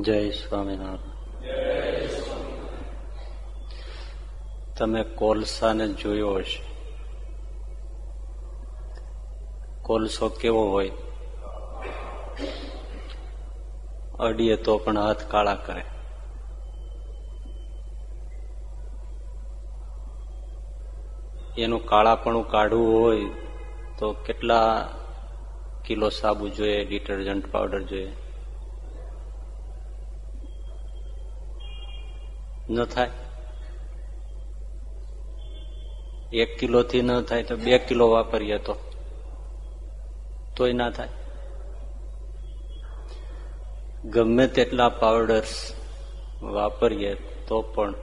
જય સ્વામિનારાયણ. તમે કોલસાને જોયો હશે. કોલસો કેવો હોય? અડીએ તો પણ હાથ કાળા કરે. એનું કાળાપણું કાઢવું હોય તો કેટલા કિલો સાબુ જોઈએ, ડિટર્જન્ટ પાવડર જોઈએ? ન થાય. એક કિલો થી ન થાય તો બે કિલો વાપરીએ તો. તોય ના થાય. ગમે તેટલા પાવડર્સ વાપરીએ તો પણ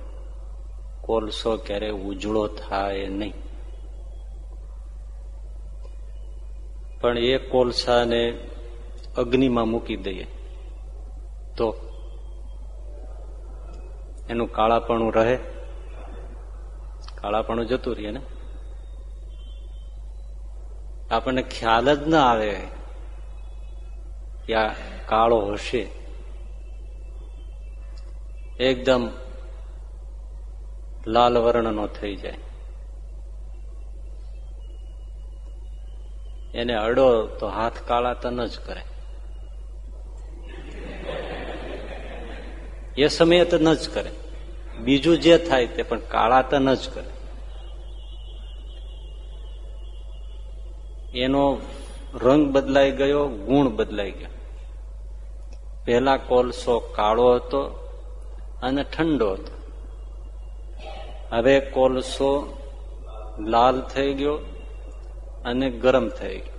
કોલસો ક્યારેય ઉજળો થાય નહીં. પણ એ કોલસાને અગ્નિમાં મૂકી દઈએ તો એનું કાળાપણું રહે. કાળાપણું જતું રહીએ ને. આપણને ખ્યાલ જ ના આવે કે આ કાળો હશે. એકદમ લાલ વર્ણનો થઈ જાય. એને અડો તો હાથ કાળા તન જ કરે. એ સમયે તો ન જ કરે. બીજું જે થાય તે પણ કાળા તન જ કરે. એનો રંગ બદલાઈ ગયો, ગુણ બદલાઈ ગયો. પહેલા કોલસો કાળો હતો અને ઠંડો હતો. હવે કોલસો લાલ થઈ ગયો અને ગરમ થઈ ગયો.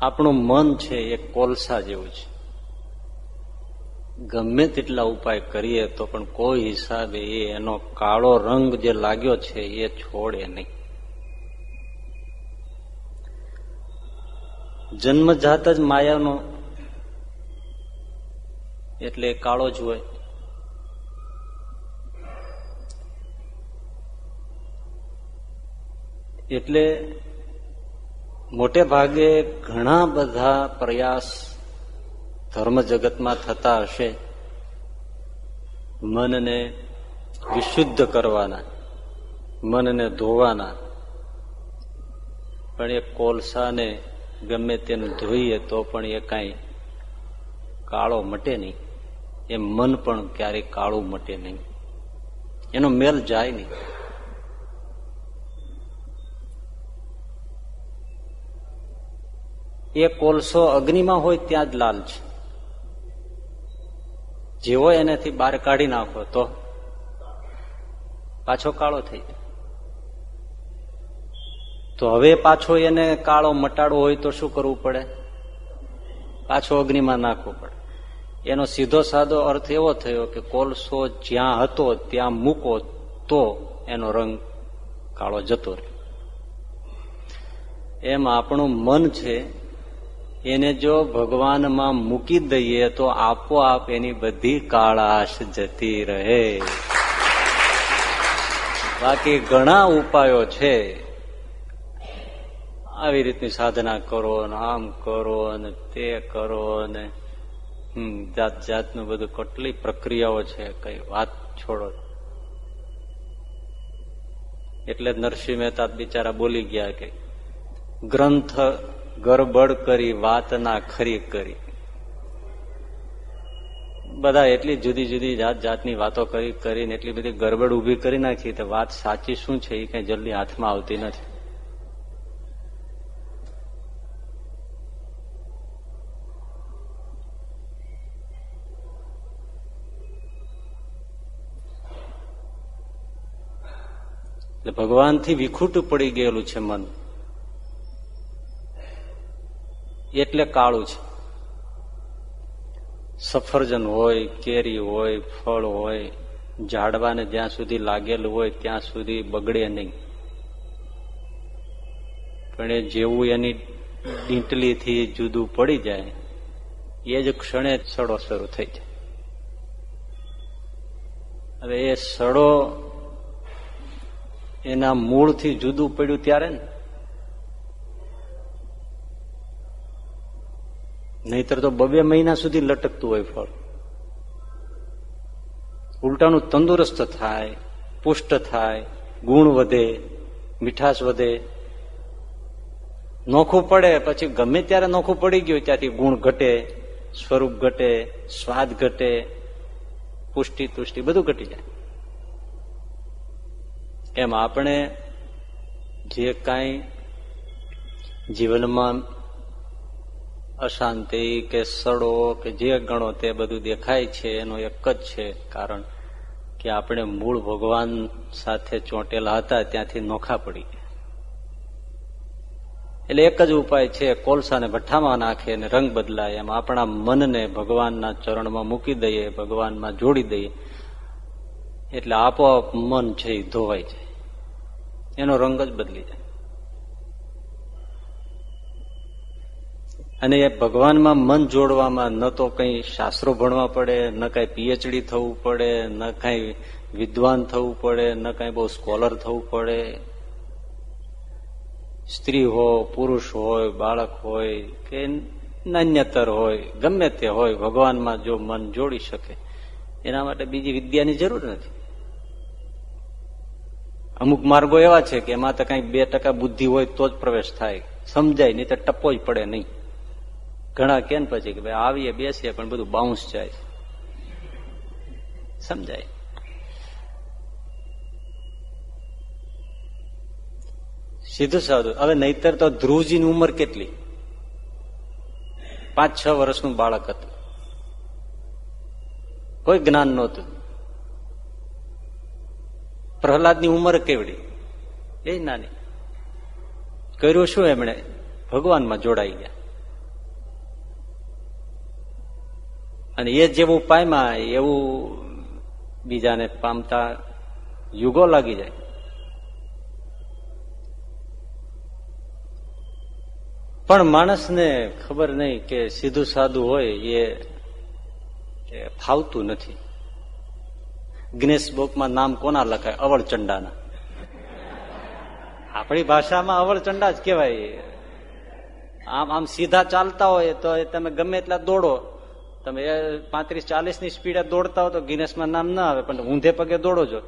આપણું મન છે એ કોલસા જેવું છે. ગમે તેટલા ઉપાય કરીએ તો પણ કોઈ હિસાબે એનો કાળો રંગ જે લાગ્યો છે એ છોડે નહીં. જન્મજાત જ માયાનો એટલે કાળો જ હોય. એટલે મોટે ભાગે ઘણા બધા પ્રયાસ ધર્મ જગતમાં થતા હશે, મનને વિશુદ્ધ કરવાના, મનને ધોવાના. પણ એ કોલસાને ગમે તેનું ધોઈએ તો પણ એ કાંઈ કાળો મટે નહીં. એ મન પણ ક્યારેય કાળું મટે નહીં. એનો મેલ જાય નહીં. એ કોલસો અગ્નિમાં હોય ત્યાં જ લાલ છે. જેવો એનાથી બહાર કાઢી નાખો તો પાછો કાળો થઈ જાય. તો હવે પાછો એને કાળો મટાડવો હોય તો શું કરવું પડે? પાછો અગ્નિમાં નાખવો પડે. એનો સીધો સાદો અર્થ એવો થયો કે કોલસો જ્યાં હતો ત્યાં મૂકો તો એનો રંગ કાળો જતો રહે એમ આપણું મન છે એને જો ભગવાનમાં મૂકી દઈએ તો આપોઆપ એની બધી કાળાશ જતી રહે. બાકી ઘણા ઉપાયો છે. આવી રીતની સાધના કરો ને આમ કરો ને તે કરો ને જાત જાતનું બધું કેટલી પ્રક્રિયાઓ છે, કઈ વાત છોડો. એટલે નરસિંહ મહેતા બિચારા બોલી ગયા કે ગ્રંથ ગરબડ કરી વાત ના ખરી કરી. બધા એટલી જુદી જુદી જાત જાતની વાતો કરી, કરીને એટલી બધી ગરબડ ઊભી કરી નાખી તો વાત સાચી શું છે એ કઈ જલ્દી હાથમાં આવતી નથી. એટલે ભગવાનથી વિખુટ પડી ગયેલું છે મન. એટલે કાળું છે. સફરજન હોય, કેરી હોય, ફળ હોય, ઝાડવાને જ્યાં સુધી લાગેલું હોય ત્યાં સુધી બગડે નહીં. પણ એ જેવું એની ડીંટલીથી જુદું પડી જાય, એ જ ક્ષણે સડો શરૂ થઈ જાય. હવે એ સડો એના મૂળથી જુદું પડ્યું ત્યારે ને નહીતર તો બબે મહિના સુધી લટકતું હોય ફળ. ઉલટાનું તંદુરસ્ત થાય, પુષ્ટ થાય, ગુણ વધે, મીઠાશ વધે. નોખું પડે, પછી ગમે ત્યારે નોખું પડી ગયું ત્યાંથી ગુણ ઘટે, સ્વરૂપ ઘટે, સ્વાદ ઘટે, પુષ્ટિ, તુષ્ટિ બધું ઘટી જાય. એમ આપણે જે કાંઈ જીવનમાં અશાંતિ કે સડો કે જે ગણો તે બધું દેખાય છે, એનું એક જ છે કારણ કે આપણે મૂળ ભગવાન સાથે ચોંટેલા હતા, ત્યાંથી નોખા પડી. એટલે એક જ ઉપાય છે, કોલસાને ભઠ્ઠામાં નાખે અને રંગ બદલાય. એમ આપણા મનને ભગવાનના ચરણમાં મૂકી દઈએ, ભગવાનમાં જોડી દઈએ. એટલે આપોઆપ મન છે એ ધોવાઈ જાય. એનો રંગ જ બદલી જાય. અને એ ભગવાનમાં મન જોડવામાં ન તો કઈ શાસ્ત્રો ભણવા પડે, ન કઈ પીએચડી થવું પડે, ન કઈ વિદ્વાન થવું પડે, ન કઈ બહુ સ્કોલર થવું પડે. સ્ત્રી હોય, પુરુષ હોય, બાળક હોય, કે નાન્યતર હોય, ગમે તે હોય, ભગવાનમાં જો મન જોડી શકે, એના માટે બીજી વિદ્યાની જરૂર નથી. અમુક માર્ગો એવા છે કે એમાં તો કઈ બે ટકા બુદ્ધિ હોય તો જ પ્રવેશ થાય. સમજાય, નહીં તો ટપ્પો જ પડે નહીં. ઘણા કેમ પછી કે ભાઈ આવીએ, બેસીએ, પણ બધું બાઉન્સ જાય. સમજાય? સીધું સાધું. હવે નહીતર તો ધ્રુવજીની ઉંમર કેટલી? પાંચ, છ વર્ષનું બાળક હતું. કોઈ જ્ઞાન નહોતું. પ્રહલાદની ઉંમર કેવડી? એ નાની. કર્યું શું એમણે? ભગવાનમાં જોડાઈ ગયા. અને એ જેવું પામ્યા એવું બીજાને પામતા યુગો લાગી જાય. પણ માણસને ખબર નહીં કે સીધું સાદું હોય એ ફાવતું નથી. ગ્નેશ બુકમાં નામ કોના લખાય? અવળચંડાના. આપણી ભાષામાં અવળચંડા જ કહેવાય. આમ આમ સીધા ચાલતા હોય તો તમે ગમે એટલા દોડો. તમે પાંત્રીસ ચાલીસની સ્પીડે દોડતા હો તો ગિનેશમાં નામ ના આવે, પણ ઊંધે પગે દોડો છો.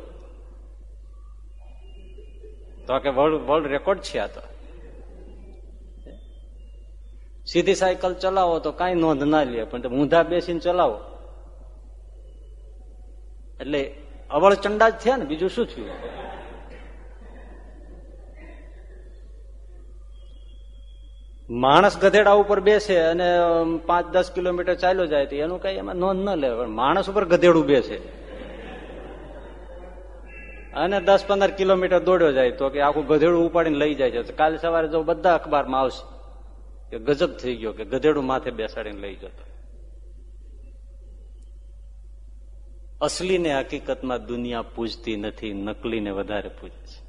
તો કે વર્લ્ડ વર્લ્ડ રેકોર્ડ છે આ તો. સીધી સાયકલ ચલાવો તો કઈ નોંધ ના લે, પણ ઊંધા બેસીને ચલાવો. એટલે અવળચંડા જ થયા ને, બીજું શું થયું? માણસ ગધેડા ઉપર બેસે અને પાંચ, દસ કિલોમીટર ચાલ્યો જાય એનું કઈ એમાં નોંધ ન લે. માણસ ઉપર ગધેડું બેસે. અને દસ, પંદર કિલોમીટર દોડ્યો જાય તો કે આખું ગધેડું ઉપાડીને લઈ જાય છે. કાલે સવારે જો બધા અખબારમાં આવશે કે ગજબ થઈ ગયો કે ગધેડું માથે બેસાડીને લઈ જતો. અસલીને હકીકતમાં દુનિયા પૂજતી નથી, નકલીને વધારે પૂજે છે.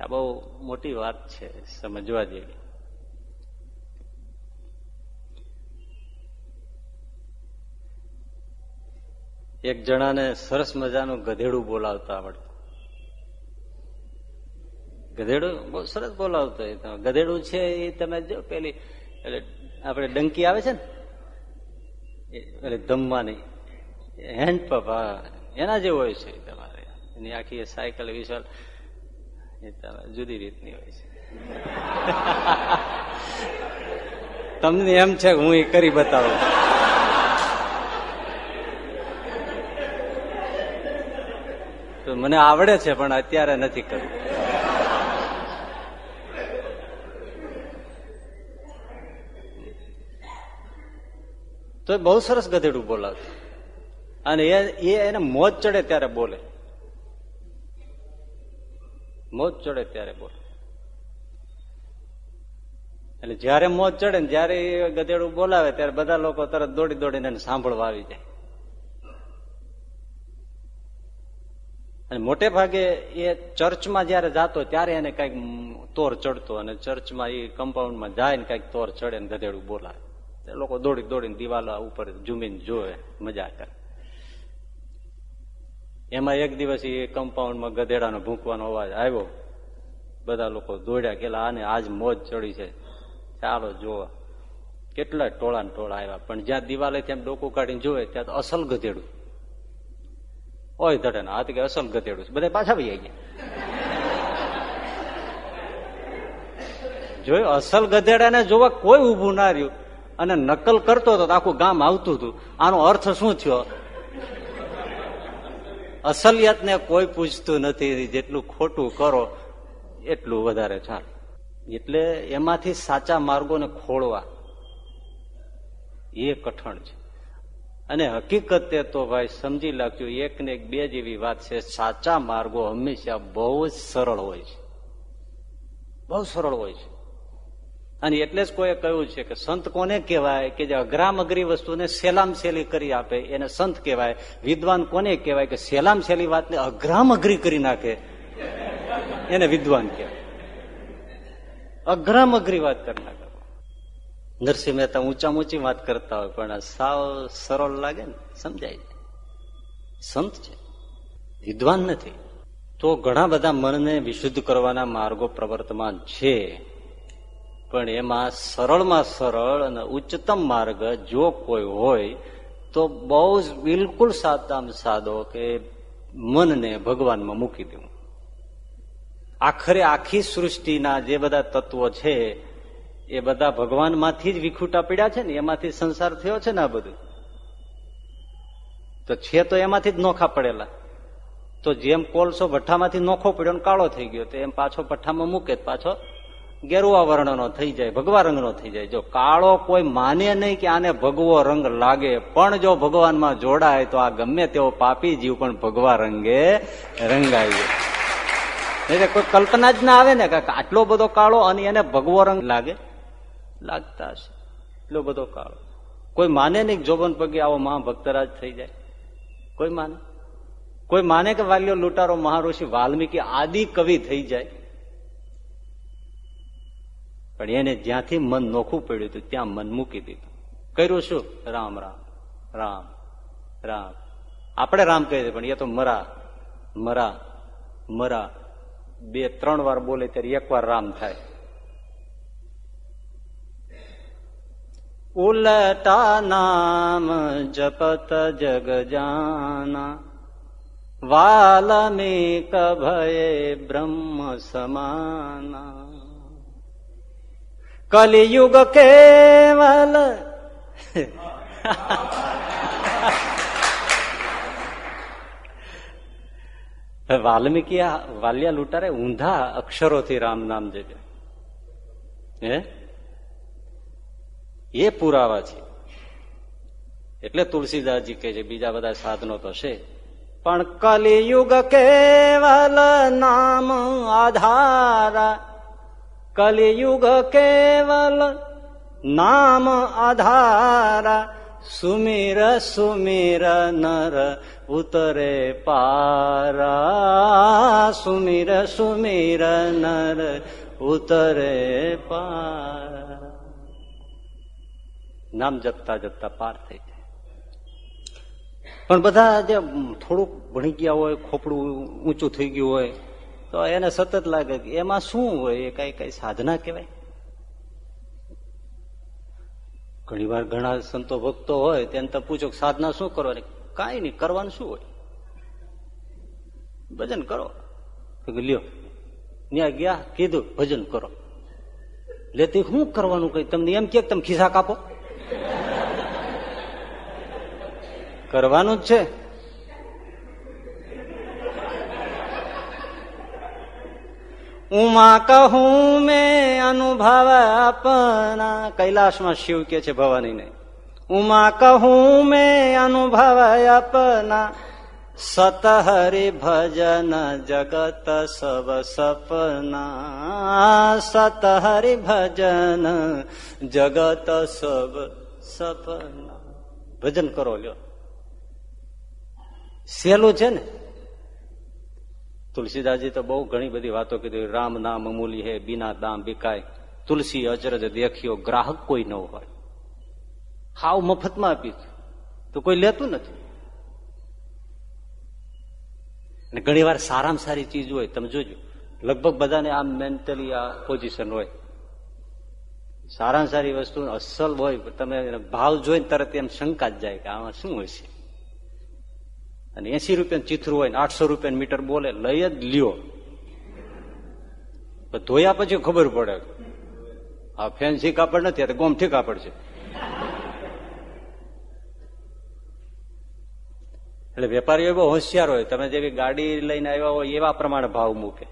આ બહુ મોટી વાત છે, સમજવા જેવી. એક જણાને સરસ મજાનું ગધેડું બોલાવતા આવડતું. ગધેડું બહુ સરસ બોલાવતો ગધેડું છે એ તમે જો પેલી, એટલે આપણે ડંકી આવે છે ને એટલે ધમવાની હેન્ડ પંપ એના જેવો હોય છે તમારે. એની આખી સાયકલ વિશાલ. જુદી રીતની હોય છે. તમને એમ છે હું એ કરી બતાવું. તો મને આવડે છે, પણ અત્યારે નથી કરવું. તો બહુ સરસ ગધેડું બોલાવતું અને એ એને મોજ ચડે ત્યારે બોલે. મોજ ચડે ત્યારે બોલ. એટલે જયારે મોજ ચડે ને જયારે ગધેડું બોલાવે, ત્યારે બધા લોકો તરત દોડી દોડીને સાંભળવા આવી જાય. અને મોટે ભાગે એ ચર્ચમાં જયારે જાતો ત્યારે એને કંઈક તોર ચડતો અને ચર્ચમાં એ કમ્પાઉન્ડમાં જાય ને કંઈક તોર ચડે ને ગધેડું બોલાવે. લોકો દોડી દોડીને દિવાલો ઉપર ઝૂમીને જોવે, મજા કરે. એમાં એક દિવસ એ કમ્પાઉન્ડમાં ગધેડાનો ભૂંકવાનો અવાજ આવ્યો. બધા લોકો દોડ્યા કે આને આજ મોજ ચડી છે. ચાલો જોવા. કેટલા ટોળા ટોળા આવ્યા. પણ જ્યાં દિવાલે ત્યાં ડોકું કાઢીને જોવે, ત્યાં તો અસલ ગધેડું. ઓય ધડે હાથ કે અસલ ગધેડું બધા પાછા ભાઈ ગયા. જોયું? અસલ ગધેડાને જોવા કોઈ ઊભું ના રહ્યું. અને નકલ કરતો હતો આખું ગામ આવતું હતું. આનો અર્થ શું થયો? અસલિયત ને કોઈ પૂછતું નથી. જેટલું ખોટું કરો, એટલું વધારે ચાલે. એટલે એમાંથી સાચા માર્ગોને ખોળવા એ કઠણ છે. અને હકીકતે તો ભાઈ સમજી લાગજો એક ને એક બે જેવી વાત છે. સાચા માર્ગો હંમેશા બહુ જ સરળ હોય છે. બહુ સરળ હોય છે. અને એટલે જ કોઈએ કહ્યું છે કે સંત કોને કહેવાય કે જે અઘરામ અઘરી વસ્તુને સેલામ સેલી કરી આપે, એને સંત કહેવાય. વિદ્વાન કોને કહેવાય કે સેલામ સેલી વાતને અઘરામ અઘરી કરી નાખે? એને વિદ્વાન કહેવાય. અઘરામ અઘરી વાત કરી નાખે. નરસિંહ મહેતા ઊંચા ઊંચી વાત કરતા હોય, પણ સાવ સરળ લાગે ને, સમજાય જાય સંત છે. વિદ્વાન નથી. તો ઘણા બધા મનને વિશુદ્ધ કરવાના માર્ગો પ્રવર્તમાન છે. પણ એમાં સરળમાં સરળ અને ઉચ્ચતમ માર્ગ જો કોઈ હોય, તો બહુ જ બિલકુલ સાદામ સાદો કે મનને ભગવાનમાં મૂકી દેવું. આખરે આખી સૃષ્ટિના જે બધા તત્વો છે, એ બધા ભગવાનમાંથી જ વિખૂટા પીડ્યા છે ને, એમાંથી સંસાર થયો છે ને આ બધું? તો છે તો એમાંથી જ નોખા પડેલા. તો જેમ કોલસો ભઠ્ઠામાંથી નોખો પડ્યો કાળો થઈ ગયો, તો એમ પાછો ભઠ્ઠામાં મૂકે, પાછો ગેરુવા વર્ણનો થઈ જાય, ભગવા રંગનો થઈ જાય. જો કાળો કોઈ માને નહીં કે આને ભગવો રંગ લાગે, પણ જો ભગવાનમાં જોડાય તો આ ગમે તેવો પાપી જીવ પણ ભગવા રંગે રંગાય એટલે કોઈ કલ્પના જ ના આવે ને કે આટલો બધો કાળો અને એને ભગવો રંગ લાગે? લાગતા હશે. એટલો બધો કાળો. કોઈ માને નહીં જોબન પગે આવો મહા ભક્તરાજ થઈ જાય? કોઈ માને? કોઈ માને કે વાલ્યો લૂંટારો મહાઋષિ વાલ્મીકી આદિ કવિ થઈ જાય? પણ એને જ્યાંથી મન નોખું પડ્યું હતું, ત્યાં મન મૂકી દીધું. કર્યું શું? રામ રામ રામ રામ. આપણે રામ કહીએ પણ એ તો મરા મરા મરા. બે, ત્રણ વાર બોલે ત્યારે એક વાર રામ થાય. ઉલટા નામ જપત જગ જાના વાલ્મીક કભય બ્રહ્મ સમાના. કલિયુગ કેવલ વાલ્મીકી વાલિયા લૂંટારે ઊંધા અક્ષરોથી રામ નામ જે એ પુરાવા છે. એટલે તુલસીદાસજી કહે છે, બીજા બધા સાધનો તો છે. પણ કલિયુગ કેવલ નામ આધારા કલિયુગ કેવલ નામ આધારા સુમીર સુમીર નર ઉતરે પારા સુમીર સુમીર નર ઉતરે પારા નામ જપતા જપતા પાર થઈ જાય। પણ બધા જે થોડુંક ભણી ગયા હોય, ખોપડું ઊંચું થઈ ગયું હોય તો એને સતત લાગે કે એમાં શું હોય, એ કઈ કઈ સાધના કહેવાય. ઘણી વાર ઘણા સંતો ભક્તો હોય તેને તો પૂછો સાધના શું કરવાની? કાંઈ નહીં, કરવાનું શું હોય? ભજન કરો. લ્યો ત્યાં ગયા, કીધું, ભજન કરો. લેતી શું કરવાનું કઈ? તમને એમ કે તમે ખિસ્સા કાપો? કરવાનું જ છે. ઉમા કહું મેં અનુભવ આપના કૈલાસમાં શિવ કે છે ભવાનીને. ઉમા કહું મેં અનુભવ આપના સતહરિ ભજન જગત સબ સપના. સતહરિ ભજન જગત સબ સપના. ભજન કરો લ્યો. સહેલું છે ને? તુલસીદાસજી તો બહુ ઘણી બધી વાતો કીધી રામ નામ અમૂલી હે, બીના દામ બિકાય. તુલસી અચરજ દેખ્યો, ગ્રાહક કોઈ ન હોય. હાવ મફતમાં આપી તો કોઈ લેતું નથી. અને ઘણી વાર સારામાં સારી ચીજ હોય, તમે જોજો. લગભગ બધાને આમ મેન્ટલી આ પોઝિશન હોય. સારામાં સારી વસ્તુ અસલ હોય તમે ભાવ જોઈને તરત એમ શંકા જ જાય કે આમાં શું હશે? અને એસી રૂપિયા ચીથરું હોય ને આઠસો રૂપિયા મીટર બોલે, લઈ જ લ્યો. ધોયા પછી ખબર પડે. આ ફેન્સી કાપડ નથી, આ ગોમઠી કાપડ છે. એટલે વેપારીઓ બહુ હોશિયાર હોય. તમે જેવી ગાડી લઈને આવ્યા હોય, એવા પ્રમાણે ભાવ મૂકે.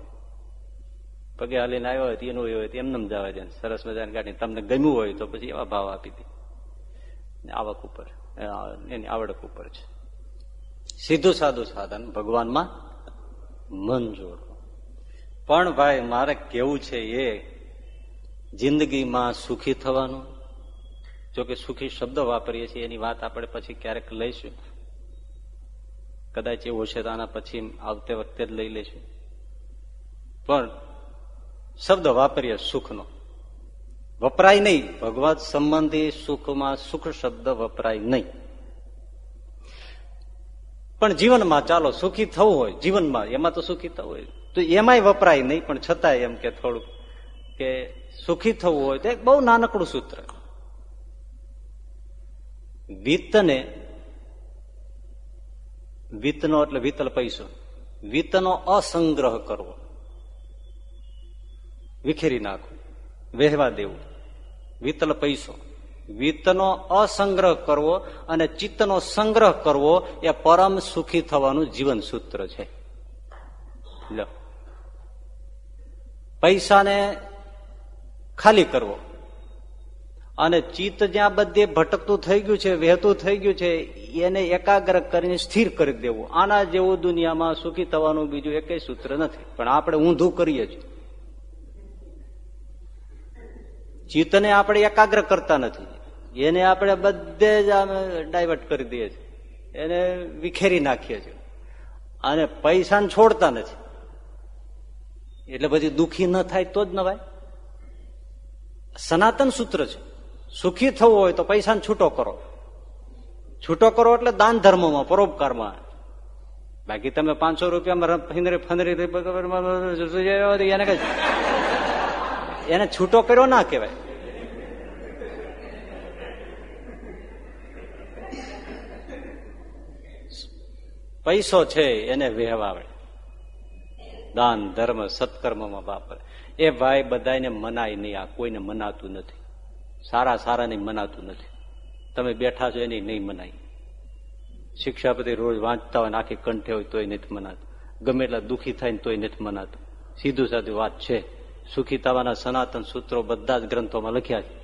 પગે હાલીને આવ્યો હોય એનું હોય એમને જવા દે. સરસ મજાની ગાડી. તમને ગમ્યું હોય તો પછી એવા ભાવ આપી દે. આવક ઉપર એની આવડક ઉપર છે. સીધું સાદું સાધન, ભગવાનમાં મન જોડો. પણ ભાઈ, મારે કેવું છે એ, જિંદગીમાં સુખી થવાનું? જોકે સુખી શબ્દ વાપરીએ છીએ, એની વાત આપણે પછી ક્યારેક લઈશું. કદાચ એવું છે તો આના પછી આવતે વખતે જ લઈ લઈશું. પણ શબ્દ વાપરીએ સુખનો. વપરાય નહીં. ભગવત સંબંધી સુખમાં સુખ શબ્દ વપરાય નહીં. પણ જીવનમાં ચાલો સુખી થવું હોય, જીવનમાં, એમાં તો સુખી થવું હોય. તો એમાંય વપરાય નહીં, પણ છતાંય એમ કે થોડુંક કે સુખી થવું હોય તો એક બહુ નાનકડું સૂત્ર. વિત્તને, વિત્તનો એટલે વિત્તલ પૈસો. વિત્તનો અસંગ્રહ કરવો. વિખેરી નાખવું વહેવા દેવું. વિત્તલ પૈસો. વિત્તનો અસંગ્રહ કરવો અને ચિત્તનો સંગ્રહ કરવો એ પરમ સુખી થવાનું જીવન સૂત્ર છે. પૈસાને ખાલી કરવો. અને ચિત્ત જ્યાં બધે ભટકતું થઈ ગયું છે, વહેતું થઈ ગયું છે, એને એકાગ્ર કરીને સ્થિર કરી દેવું. આના જેવું દુનિયામાં સુખી થવાનું બીજું એકય સૂત્ર નથી. પણ આપણે ઊંધું કરીએ છીએ. ચિત્તને આપણે એકાગ્ર કરતા નથી એને આપણે બધે જ અમે ડાયવર્ટ કરી દઈએ છીએ એને વિખેરી નાખીએ છીએ અને પૈસાને છોડતા નથી એટલે પછી દુઃખી ન થાય તો જ નવાય સનાતન સૂત્ર છે સુખી થવું હોય તો પૈસાને છૂટો કરો છૂટો કરો એટલે દાન ધર્મમાં પરોપકારમાં બાકી તમે પાંચસો રૂપિયામાં ફંદરી ફંદરી એને કઈ એને છૂટો કર્યો ના કહેવાય. પૈસો છે એને વહેવાવે. દાન, ધર્મ, સત્કર્મમાં વાપરે. એ ભાઈ બધાને મનાય નહીં, આ કોઈને મનાતું નથી. સારા સારાને મનાતું નથી. તમે બેઠા છો એની નહીં મનાય. શિક્ષાપતિ રોજ વાંચતા હોય આખી કંઠે હોય તોય નથી મનાતું. ગમે એટલા દુઃખી થાય ને તોય નથી મનાતું. સીધું સાધું વાત છે. સુખી થવાના સનાતન સૂત્રો બધા જ ગ્રંથોમાં લખ્યા છે.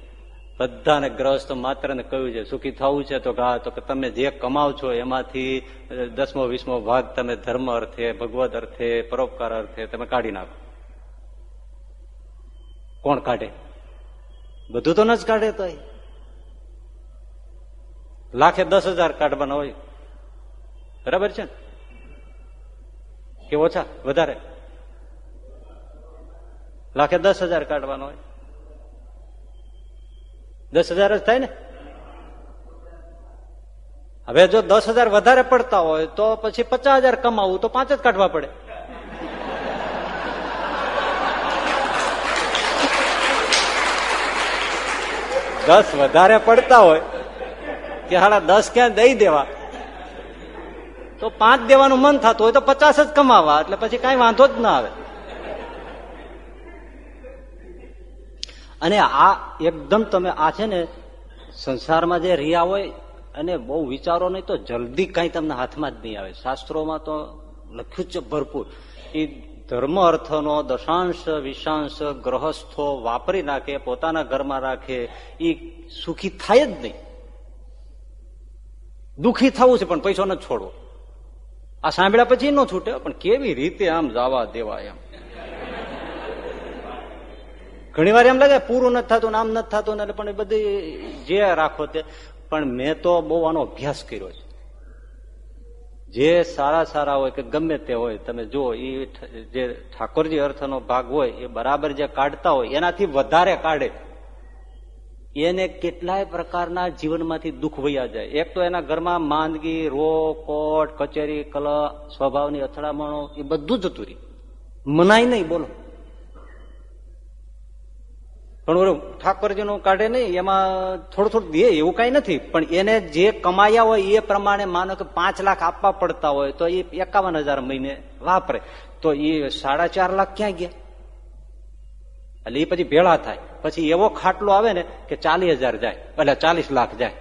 બધાને ગ્રસ્ત માત્ર ને કહ્યું છે, સુખી થવું છે તો હા, તો કે તમે જે કમાવ છો એમાંથી દસમો, વીસમો ભાગ તમે ધર્મ અર્થે, ભગવદ અર્થે, પરોપકાર અર્થે તમે કાઢી નાખો. કોણ કાઢે? બધું તો ન જ કાઢે તો લાખે દસ હજાર કાઢવાના હોય. બરાબર છે કે ઓછા? વધારે? લાખે દસ હજાર કાઢવાનો હોય. દસ હજાર જ થાય ને? હવે જો દસ હજાર વધારે પડતા હોય તો પછી પચાસ હજાર કમાવું તો પાંચ જ કાઢવા પડે. દસ વધારે પડતા હોય કે હાડા દસ ક્યાં દઈ દેવા? તો પાંચ દેવાનું મન થતું હોય તો પચાસ જ કમાવા, એટલે પછી કઈ વાંધો જ ના આવે. અને આ એકદમ તમે આ છે ને સંસારમાં જે રિયા હોય અને બહુ વિચારો નહીં તો જલ્દી કઈ તમને હાથમાં જ નહીં આવે. શાસ્ત્રોમાં તો લખ્યું છે ભરપૂર. એ ધર્મ અર્થનો દશાંશ, વિશાંશ ગ્રહસ્થો વાપરી નાખે, પોતાના ઘરમાં રાખે એ સુખી થાય જ નહીં. દુખી થવું છે, પણ પૈસો ન છોડવો. આ સાંભળ્યા પછી ન છૂટે, પણ કેવી રીતે આમ જવા દેવા એમ? ઘણી વાર એમ લાગે પૂરું નથી થતું આમ નથી થતું એટલે પણ એ બધી જે રાખો તે. પણ મેં તો બહુ આનો અભ્યાસ કર્યો છે. જે સારા સારા હોય કે ગમે તે હોય, તમે જુઓ, એ જે ઠાકોરજી અર્થનો ભાગ હોય, એ બરાબર જે કાઢતા હોય, એનાથી વધારે કાઢે. એને કેટલાય પ્રકારના જીવનમાંથી દુઃખ વૈયા જાય. એક તો એના ઘરમાં માંદગી રો કોટ, કચેરી કલ સ્વભાવની અથડામણો, એ બધું જતું રહી મનાય નહીં, બોલો. પણ ઓલું ઠાકોરજીનું કાઢે નહીં, એમાં થોડું થોડું દે, એવું કઈ નથી. પણ એને જે કમાયા હોય એ પ્રમાણે માનો કે પાંચ લાખ આપવા પડતા હોય, તો એ એકાવન હજાર મહિને વાપરે. તો એ સાડા ચાર લાખ ક્યાં ગયા? એટલે એ પછી ભેળા થાય. પછી એવો ખાટલો આવે ને કે ચાલીસ હજાર જાય, એટલે ચાલીસ લાખ જાય.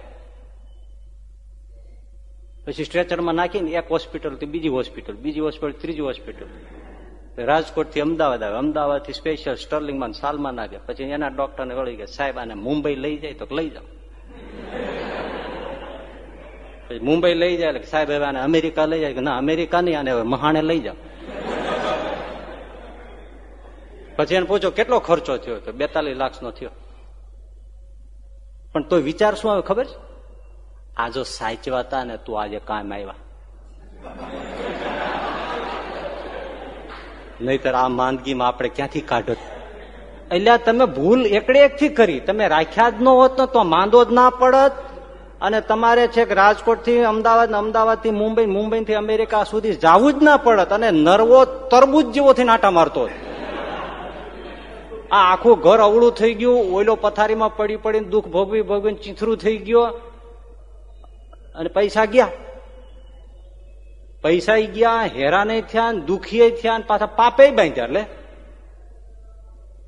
પછી સ્ટ્રેચરમાં નાખીને એક હોસ્પિટલથી બીજી હોસ્પિટલ બીજી હોસ્પિટલ, ત્રીજી હોસ્પિટલ. રાજકોટથી અમદાવાદ આવે. અમદાવાદથી સ્પેશિયલ સ્ટર્લિંગમાં સાલમાન આવ્યા પછી એના ડોક્ટરને વળી ગયા સાહેબ, આને મુંબઈ લઈ જાય તો લઈ જાઓ. પછી મુંબઈ લઈ જાય સાહેબ, હવે આને અમેરિકા લઈ જાય. કે, ના, અમેરિકા નહીં, આને હવે મહાણે લઈ જાઓ. પછી એને પૂછો, કેટલો ખર્ચો થયો? તો બેતાલીસ લાખ નો થયો. પણ તો વિચાર શું આવે ખબર છે? આ જો સાચવાતા ને તું આજે કામ આવ્યા. નહીતર આ માંદગીમાં આપણે ક્યાંથી કાઢત એટલે તમે ભૂલ એકડે એક થી કરી. તમે રાખ્યા જ ન હોત ને તો માંદો જ ના પડત. અને તમારે છે કે રાજકોટથી અમદાવાદ અમદાવાદથી મુંબઈ મુંબઈ થી અમેરિકા સુધી જવું જ ના પડત અને નરવો તરબૂજ જેવોથી નાટા મારતો આ આખું ઘર અવળું થઈ ગયું ઓઈલો પથારીમાં પડી પડીને દુઃખ ભોગવી ભોગવીને ચીથરું થઈ ગયો. અને પૈસા ગયા. પૈસા ગયા, હેરાને થયા, દુખીએ થયા પાછા પાપે બાંધ્યા, એટલે?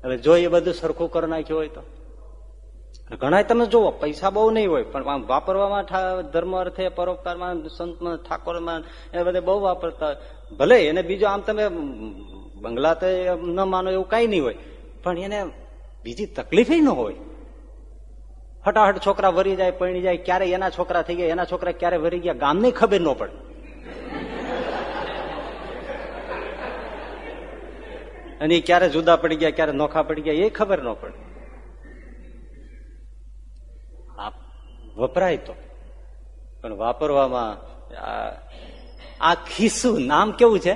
હવે જો એ બધું સરખું કરી નાખ્યું હોય તો. ઘણા તમે જુઓ, પૈસા બહુ નહીં હોય, પણ આમ વાપરવામાં ધર્મ અર્થે, પરોપકારમાં, સંતમાં, ઠાકોરમાં, એ બધે બહુ વાપરતા ભલે એને બીજો આમ તમે બંગલા તો ન માનો એવું કઈ નહીં હોય, પણ એને બીજી તકલીફ ન હોય. ફટાફટ છોકરા વરી જાય, પરણી જાય, ક્યારે એના છોકરા થઈ ગયા, એના છોકરા ક્યારે વરી ગયા, ગામની ખબર ન પડે. અને એ ક્યારે જુદા પડી ગયા, ક્યારે નોખા પડી ગયા, એ ખબર ન પડે. વપરાય તો. પણ વાપરવામાં આ ખીસું નામ કેવું છે?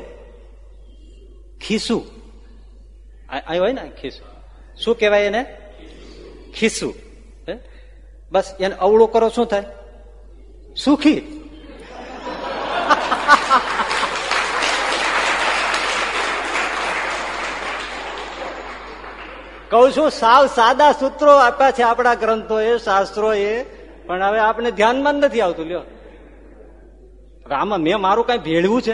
ખીસું અહીં હોય ને ખીસું શું કહેવાય એને? ખીસું બસ એને અવળું કરો, શું થાય? સુખી. કઉ છું, સાવ સાદા સૂત્રો આપ્યા છે આપણા ગ્રંથો એ શાસ્ત્રો એ પણ હવે આપણે ધ્યાનમાં નથી આવતું, લ્યો. આમાં મેં મારું કઈ ભેળવું છે?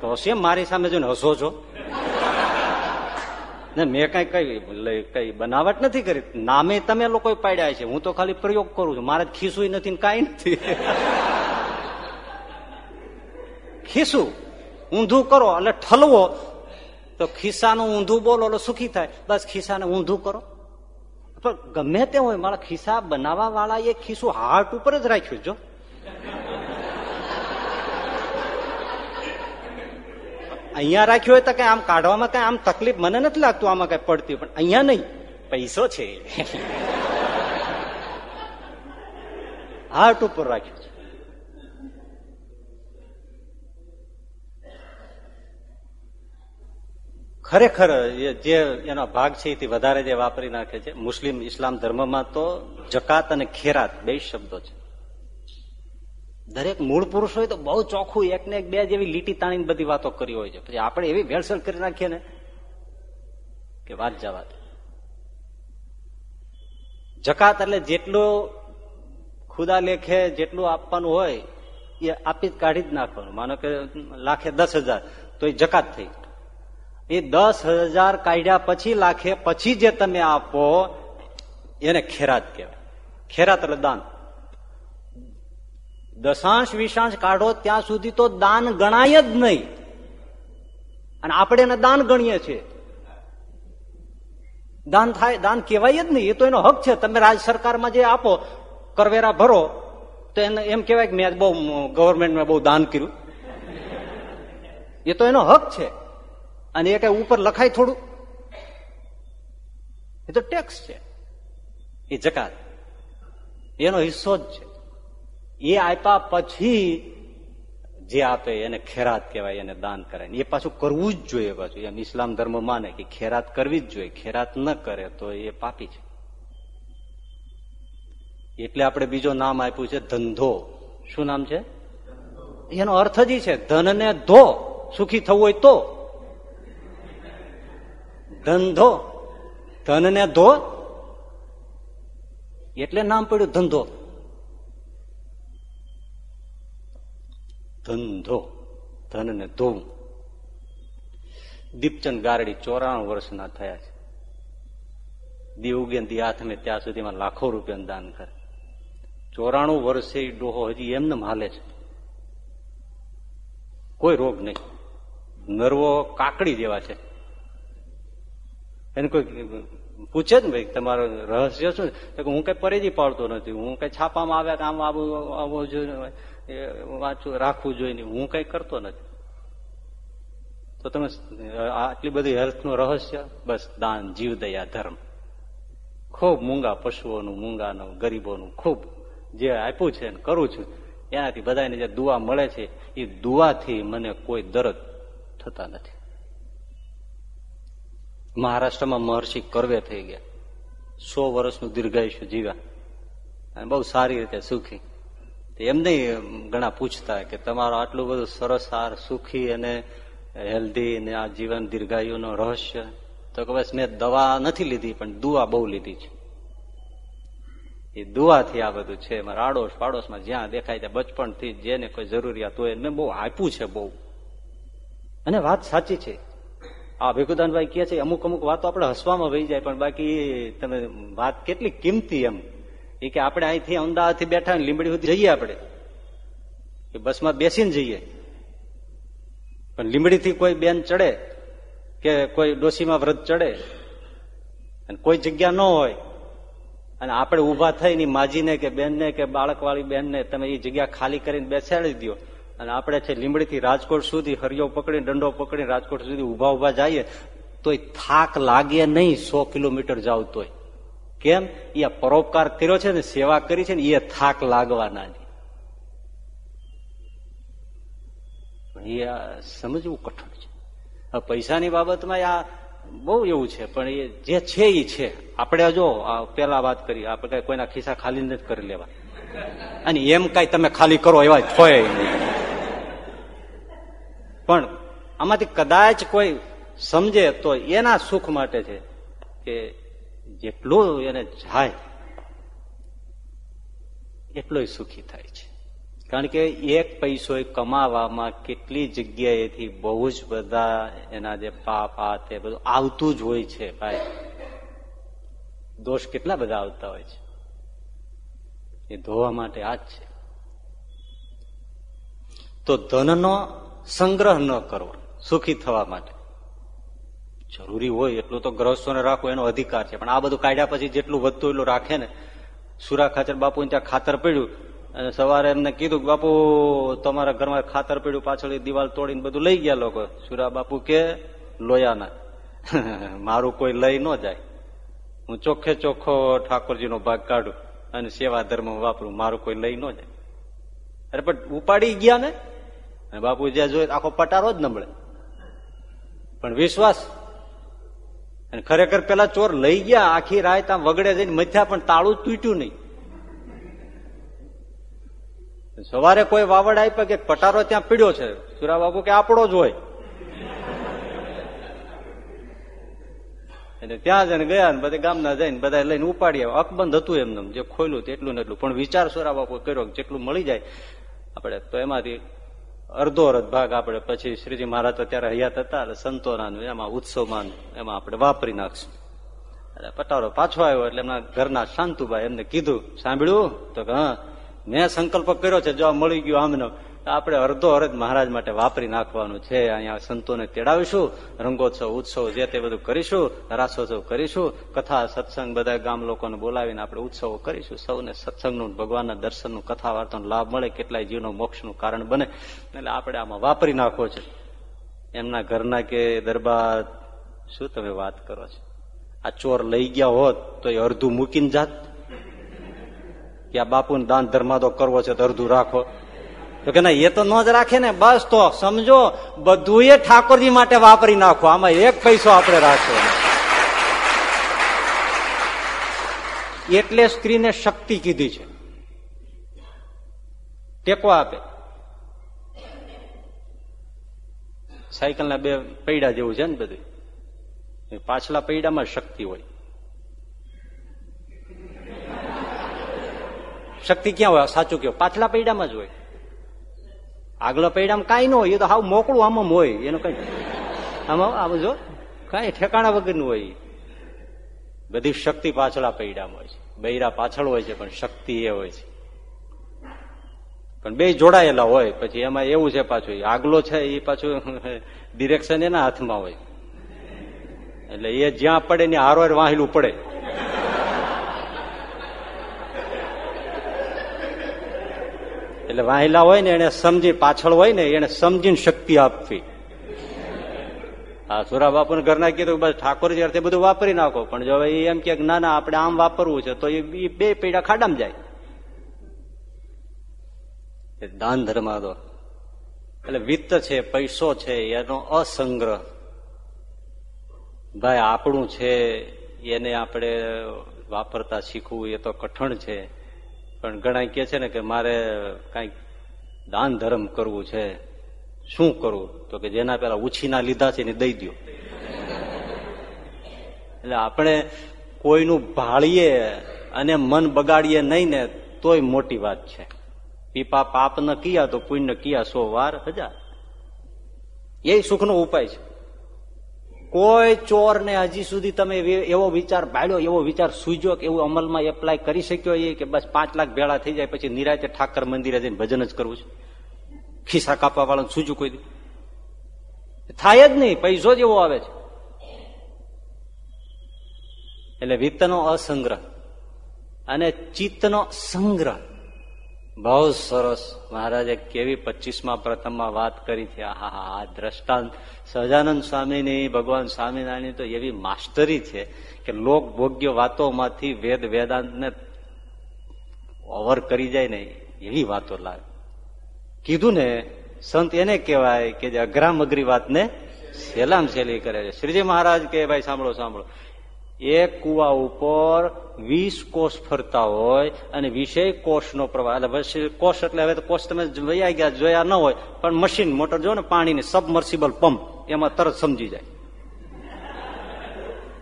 તો શેમ મારી સામે જોઈને હસો છો? ને મેં કઈ કઈ કઈ બનાવટ નથી કરી. નામે તમે લોકો પાડ્યા છે, હું તો ખાલી પ્રયોગ કરું છું. મારે ખીસું નથી ને કઈ નથી. ખીસું, ઊંધું કરો એટલે ઠલવો. તો ખિસ્સાનું ઊંધું બોલો એટલે સુખી થાય? બસ ખિસ્સાને ઊંધું કરો. પણ ગમે તે હોય, મારા ખિસ્સા બનાવવા વાળા એ ખિસ્સું હાર્ટ ઉપર જ રાખ્યું જો અહીંયા રાખ્યું હોય તો કઈ આમ કાઢવામાં કઈ આમ તકલીફ મને નથી લાગતું આમાં કઈ પડતી પણ અહીંયા નહીં. પૈસો છે. હાર્ટ ઉપર રાખ્યું ખરેખર જે એનો ભાગ છે એથી વધારે જે વાપરી નાખે છે, મુસ્લિમ ઇસ્લામ ધર્મમાં તો જકાત અને ખેરાત બે શબ્દો છે. દરેક મૂળ પુરુષ હોય તો બહુ ચોખ્ખું એક ને એક બે જેવી લીટી તાણીને બધી વાતો કરી હોય છે. પછી આપણે એવી ભેળસેળ કરી નાખીએ ને કે વાત જવા જકાત એટલે જેટલું ખુદા લેખે જેટલું આપવાનું હોય એ આપી જ કાઢી જ નાખવાનું. માનો કે લાખે દસ હજાર, તો એ જકાત થઈ એ દસ હજાર કાઢ્યા પછી લાખે પછી જે તમે આપો, એને ખેરાત કહેવાય. ખેરાત એટલે દાન. દશાંશ વિશાંશ કાઢો ત્યાં સુધી તો દાન ગણાય જ નહીં. અને આપણે એને દાન ગણીએ છીએ. દાન થાય, દાન કહેવાય જ નહીં. એ તો એનો હક છે. તમે રાજ સરકારમાં જે આપો, કરવેરા ભરો, તો એને એમ કહેવાય કે મેં બહુ, ગવર્મેન્ટમાં બહુ દાન કર્યું. એ તો એનો હક છે. અને એ કઈ ઉપર લખાય થોડું? એ તો ટેક્સ છે. એ જકાત. એનો હિસ્સો જ છે. એ આપ્યા પછી જે આપે એને ખેરાત કહેવાય, એને દાન કરાય. એ પાછું કરવું જ જોઈએ પાછું. એમ ઇસ્લામ ધર્મ માને કે ખેરાત કરવી જ જોઈએ. ખેરાત ન કરે તો એ પાપી છે. એટલે આપણે બીજો નામ આપ્યું છે ધંધો. શું નામ છે? એનો અર્થ જ છે, ધનને ધો સુખી થવું હોય તો. ધંધો. ધનને ધો. એટલે નામ પડ્યું ધંધો. ધંધો. ધનને ધોવું દીપચંદ ગારડી ચોરાણું વર્ષના થયા છે. દી ઉગે દી હાથમે ત્યાં સુધીમાં લાખો રૂપિયાનું દાન કરે. ચોરાણું વર્ષે ડોહો હજી એમને હાલે છે. કોઈ રોગ નહીં. નર્વો કાકડી જેવા છે. એને કોઈ પૂછે જ ને ભાઈ, તમારું રહસ્ય શું હું કઈ પરેજી પાડતો નથી, હું કઈ છાપામાં આવ્યા કે આમ આવું આવવું જોઈએ વાંચવું રાખવું જોઈએ હું કઈ કરતો નથી. તો તમે આટલી બધી હેલ્થનું રહસ્ય, બસ દાન, જીવ, દયા, ધર્મ. ખૂબ મૂંગા પશુઓનું, મૂંગાનું, ગરીબોનું, ખૂબ જે આપ્યું છે ને કરું છું, એનાથી બધાને જે દુવા મળે છે, એ દુવાથી મને કોઈ દર્દ થતા નથી. મહારાષ્ટ્રમાં મહર્ષિ કરવે થઈ ગયા. સો વર્ષનું દીર્ઘાયુષ્ય જીવ્યા. અને બહુ સારી રીતે સુખી. એમ નહીં ઘણા પૂછતા કે તમારો આટલું બધું સરસ, સાર, સુખી અને હેલ્ધી ને આ જીવન દીર્ઘાયુનો રહસ્ય. તો કે બસ મેં દવા નથી લીધી, પણ દુઆ બહુ લીધી છે. એ દુઆથી આ બધું છે. મારા આડોશ પાડોશમાં જ્યાં દેખાય ત્યાં બચપણથી જેને કોઈ જરૂરિયાત હોય મેં બહુ આપ્યું છે બહુ. અને વાત સાચી છે. આ ભેગુદાનભાઈ કહે છે, અમુક અમુક વાતો આપણે હસવામાં વહી જાય, પણ બાકી તમે વાત કેટલી કિંમતી એમ. એ કે, આપણે અહીંથી અમદાવાદથી બેઠા લીંબડી સુધી જઈએ આપણે. એ બસમાં બેસીને જઈએ. પણ લીંબડીથી કોઈ બેન ચડે કે કોઈ ડોસીમાં વ્રત ચડે અને કોઈ જગ્યા ન હોય, અને આપણે ઊભા થઈને માજીને કે બેનને કે બાળકવાળી બેનને તમે એ જગ્યા ખાલી કરીને બેસાડી દો અને આપણે છે લીમડીથી રાજકોટ સુધી હરિયો પકડી દંડો પકડી રાજકોટ સુધી ઊભા ઊભા જઈએ, તોય થાક લાગે નહીં સો કિલોમીટર જાવ તોય. કેમ? એ પરોપકાર કર્યો છે ને, સેવા કરી છે ને એ થાક લાગવાના એ સમજવું કઠણ છે. પૈસાની બાબતમાં આ બહુ એવું છે, પણ એ જે છે એ છે. આપણે જો પેલા વાત કરી, આપણે કઈ કોઈના ખિસ્સા ખાલી નથી કરી લેવા. અને એમ કઈ તમે ખાલી કરો એવા થોય પણ આમાંથી કદાચ કોઈ સમજે તો એના સુખ માટે છે કે જેટલું એને જાય, એટલો સુખી થાય છે. કારણ કે એક પૈસો કમાવામાં કેટલી જગ્યાએથી બહુ જ બધા એના જે પાપ આ તે બધું આવતું જ હોય છે ભાઈ. દોષ કેટલા બધા આવતા હોય છે? એ ધોવા માટે આ જ છે. તો ધનનો સંગ્રહ ન કરવો, સુખી થવા માટે. જરૂરી હોય એટલું તો ગ્રહસ્થોને રાખવો એનો અધિકાર છે. પણ આ બધું કાઢ્યા પછી જેટલું વધતું એટલું રાખે ને. સુરા ખાચર બાપુ ત્યાં ખાતર પડ્યું અને સવારે એમને કીધું બાપુ, તમારા ઘરમાં ખાતર પડ્યું, પાછળ દિવાલ તોડીને બધું લઈ ગયા લોકો. સુરા બાપુ કે લોયાના મારું કોઈ લઈ ન જાય. હું ચોખ્ખે ચોખ્ખો ઠાકોરજીનો ભાગ કાઢું અને સેવા ધર્મ વાપરું. મારું કોઈ લઈ ન જાય. અરે પણ ઉપાડી ગયા ને? બાપુ જ્યાં જોયે આખો પટારો જ નબળે. પણ વિશ્વાસ. અને ખરેખર પેલા ચોર લઈ ગયા, આખી રાત આમ વગડે જઈને મથ્યા, પણ તાળું તૂટ્યું નહીં. સવારે કોઈ વાવડ આપ્યા કે પટારો ત્યાં પીડ્યો છે. સુરા બાપુ કે આપણો જ હોય. એટલે ત્યાં જઈને ગયા ને બધા ગામના જઈને બધા લઈને ઉપાડી આવ્યા. અકબંધ હતું એમને જે ખોલ્યું તેટલું ને એટલું. પણ વિચાર સુરા બાપુ કર્યો જેટલું મળી જાય. આપણે તો એમાંથી અડધો અડધ ભાગ આપણે પછી શ્રીજી મહારાજ તો ત્યારે હયાત હતા એટલે સંતોના એમાં ઉત્સવમાં એમાં આપણે વાપરી નાખશું. એટલે પટારો પાછો આવ્યો એટલે એમના ઘરના શાંતુભાઈ એમને કીધું, સાંભળ્યું? તો કે, હા, મેં સંકલ્પ કર્યો છે, જો મળી ગયું આમને. આપણે અડધો અર્ધ મહારાજ માટે વાપરી નાખવાનું છે. અહીંયા સંતોને તેડાવીશું, રંગોત્સવ, ઉત્સવ જે તે બધું કરીશું, રાસોત્સવ કરીશું, કથા, સત્સંગ બધા ગામ લોકોને બોલાવીને આપણે ઉત્સવો કરીશું. સૌને સત્સંગનું, ભગવાનના દર્શનનું, કથા વાર્તાનો લાભ મળે, કેટલાય જીવનો મોક્ષનું કારણ બને. એટલે આપણે આમાં વાપરી નાખવો છે. એમના ઘરના કે દરબાર શું તમે વાત કરો છો? આ ચોર લઈ ગયા હોત તો એ અડધું મૂકીને જાત. કે આ બાપુને દાન ધર્માદો કરવો છે તો અડધું રાખો. તો કે ના, એ તો ન જ રાખે ને, બસ તો સમજો બધું એ ઠાકોરજી માટે વાપરી નાખો. આમાં એક પૈસો આપણે રાખવો એટલે સ્ત્રીને શક્તિ કીધી છે. ટેકો આપે. સાયકલ ના બે પૈડા જેવું છે ને બધું પાછલા પૈડામાં શક્તિ હોય. શક્તિ ક્યાં હોય? સાચું કયો પાછલા પૈડામાં જ હોય. આગલા પૈડામ કાંઈ ન હોય એ તો હાવ મોકળું આમાં હોય, એનું કઈ આમાં, આમ જો, કઈ ઠેકાણા વગરનું હોય બધી શક્તિ પાછળા પૈડામાં હોય છે. બૈરા પાછળ હોય છે, પણ શક્તિ એ હોય છે. પણ બે જોડાયેલા હોય, પછી એમાં એવું છે પાછું આગલો છે એ પાછું ડિરેક્શન એના હાથમાં હોય. એટલે એ જ્યાં પડે ને હારવાર વાહેલું પડે. એટલે વાહિલા હોય ને, એને સમજી, પાછળ હોય ને, એને સમજીને શક્તિ આપવી. હા સુરા બાપુ ઘરના કીધું બસ ઠાકોરજી અર્થે બધું વાપરી નાખો. પણ જો એ એમ કે ના ના, આપણે આમ વાપરવું છે, તો એ બે પૈડા ખાડામાં જાય. દાન ધર્મ તો એટલે વિત્ત છે, પૈસો છે, એનો અસંગ્રહ. ભાઈ, આપણું છે, એને આપણે વાપરતા શીખવું એ તો કઠણ છે. પણ ઘણા કે છે ને કે મારે કંઈક દાન ધર્મ કરવું છે, શું કરવું? તો કે જેના પેલા ઉછીના લીધા છે એને દઈ દો એટલે આપણે કોઈનું ભાળીએ અને મન બગાડીએ નહીં ને તોય મોટી વાત છે. પીપા પાપ ન કિયા તો પુણ્ય કિયા સો વાર હજાર એ સુખનો ઉપાય છે. કોઈ ચોર ને હજી સુધી તમે એવો વિચાર પાડ્યો, એવો વિચાર સૂજો કે એવું અમલમાં એપ્લાય કરી શક્યો એ કે બસ પાંચ લાખ ભેળા થઈ જાય, પછી નિરાતે ઠાકર મંદિરે જઈને ભજન જ કરવું છે? ખિસ્સા કાપવા વાળાને સૂજ્યું કોઈ થાય જ નહીં, પૈસો જ એવો આવે છે. એટલે વિત્તનો અસંગ્રહ અને ચિત્તનો સંગ્રહ. બહુ સરસ. મહારાજે કેવી પચીસમાં પ્રથમમાં વાત કરી છે આહા, આ દ્રષ્ટાંત. સહજાનંદ સ્વામીની, ભગવાન સ્વામિનારાયણની તો એવી માસ્ટરી છે કે લોક ભોગ્ય વાતોમાંથી વેદ વેદાંતને ઓવર કરી જાય ને એવી વાતો લાવે કીધું ને, સંત એને કહેવાય કે જે અઘરામ અઘરી વાતને સેલામ સેલી કરે છે. શ્રીજી મહારાજ કે, ભાઈ, સાંભળો સાંભળો. એક કુવા ઉપર વીસ કોષ ફરતા હોય અને વિષય કોષનો પ્રવાહ. એટલે કોષ એટલે હવે તો કોષ તમે વૈયા ગયા, જોયા ન હોય, પણ મશીન મોટર જો ને પાણીની સબમર્સિબલ પંપ, એમાં તરત સમજી જાય.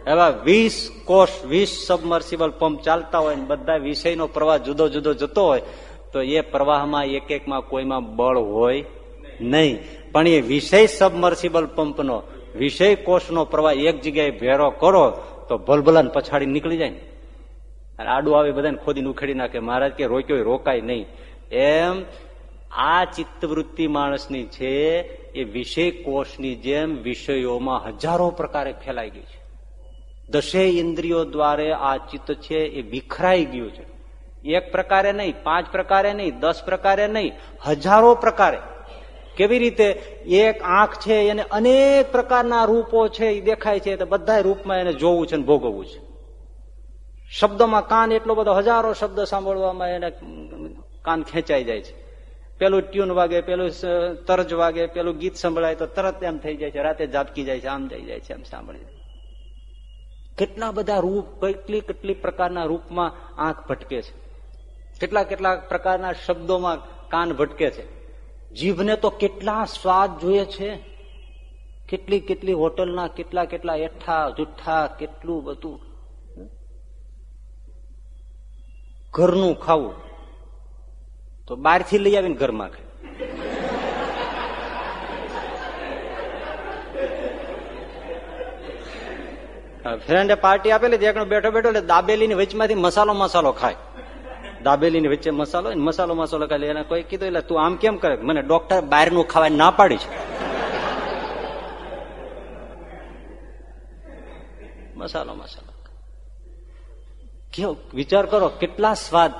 એવા વીસ કોષ, વીસ સબમર્સિબલ પંપ ચાલતા હોય ને બધા વિષયનો પ્રવાહ જુદો જુદો જતો હોય, તો એ પ્રવાહમાં એક એકમાં કોઈમાં બળ હોય નહીં. પણ એ વિષય સબમર્સિબલ પંપનો, વિષય કોષનો પ્રવાહ એક જગ્યાએ ભેરો કરો તો ભલભલાને પછાડી નીકળી જાય ને. અને આડું આવે બધાને ખોદીને ઉખેડી નાખે. મહારાજ કે, રોક્યો રોકાય નહીં. એમ આ ચિત્તવૃત્તિ માણસની છે, એ વિષય કોષની જેમ વિષયોમાં હજારો પ્રકારે ફેલાઈ ગઈ છે. દશે ઇન્દ્રિયો દ્વારે આ ચિત્ત છે, એ વિખરાઈ ગયું છે. એક પ્રકારે નહીં, પાંચ પ્રકારે નહીં, દસ પ્રકારે નહીં, હજારો પ્રકારે. કેવી રીતે એક આંખ છે, એને અનેક પ્રકારના રૂપો છે એ દેખાય છે, તો બધા રૂપમાં એને જોવું છે ને ભોગવવું છે. શબ્દોમાં કાન એટલો બધો હજારો શબ્દ સાંભળવામાં એને કાન ખેંચાઈ જાય છે. પેલું ટ્યુન વાગે, પેલું તરજ વાગે, પેલું ગીત સંભળાય તો તરત એમ થઈ જાય છે, રાતે ઝાપકી જાય છે, આમ થઈ જાય છે એમ સાંભળી કેટલા બધા રૂપ, કેટલી કેટલી પ્રકારના રૂપમાં આંખ ભટકે છે. કેટલા કેટલા પ્રકારના શબ્દોમાં કાન ભટકે છે. જીભને તો કેટલા સ્વાદ જોઈએ છે? કેટલી કેટલી હોટલના કેટલા કેટલા એઠા, જુઠ્ઠા, કેટલું બધું. ઘરનું ખાવું. તો બહારથી લઈ આવીને ઘરમાં ખાય. ફ્રેન્ડે પાર્ટી આપેલી એકનો બેઠો બેઠો એટલે દાબેલી ની વચમાંથી મસાલો મસાલો ખાય. દાબેલીની વચ્ચે મસાલો મસાલો મસાલો ખાલી એને કોઈ કીધું, એટલે તું આમ કેમ કરે? મને ડોક્ટર બહારનું ખાવા ના પાડી છે. મસાલો મસાલો. કેવો વિચાર કરો, કેટલા સ્વાદ,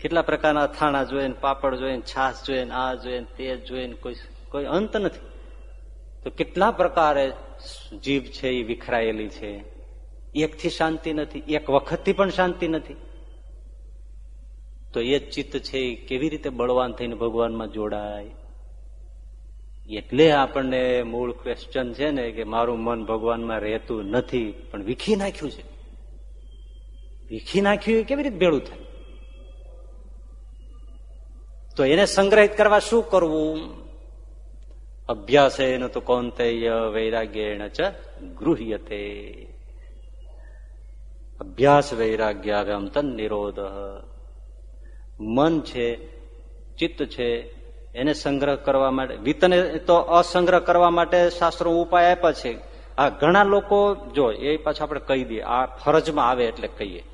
કેટલા પ્રકારના થાણા જોઈએ પાપડ જોઈએ છાસ જોઈએ આ જોઈએ તે જોઈએ કોઈ કોઈ અંત નથી. તો કેટલા પ્રકારે જીભ છે એ વિખરાયેલી છે? એકથી શાંતિ નથી, એક વખતથી પણ શાંતિ નથી. તો એ ચિત્ત છે કેવી રીતે બળવાન થઈને ભગવાનમાં જોડાય? એટલે આપણને મૂળ ક્વેશ્ચન છે ને કે મારું મન ભગવાનમાં રહેતું નથી, પણ વીખી નાખ્યું છે. વીખી નાખ્યું કેવી રીતે ભેળું થાય? તો એને સંગ્રહિત કરવા શું કરવું? અભ્યાસ એનો તો કૌતેય વૈરાગ્ય એને ચ ગૃહ્યતે. અભ્યાસ વૈરાગ્યાગમ તન નિરોધ મન છે, ચિત્ત છે, એને સંગ્રહ કરવા માટે વિત્તને તો અસંગ્રહ કરવા માટે શાસ્ત્રો ઉપાય આપ્યા છે. આ ઘણા લોકો જો એ પાછું આપણે કહી દઈએ, આ ફરજમાં આવે એટલે કહીએ.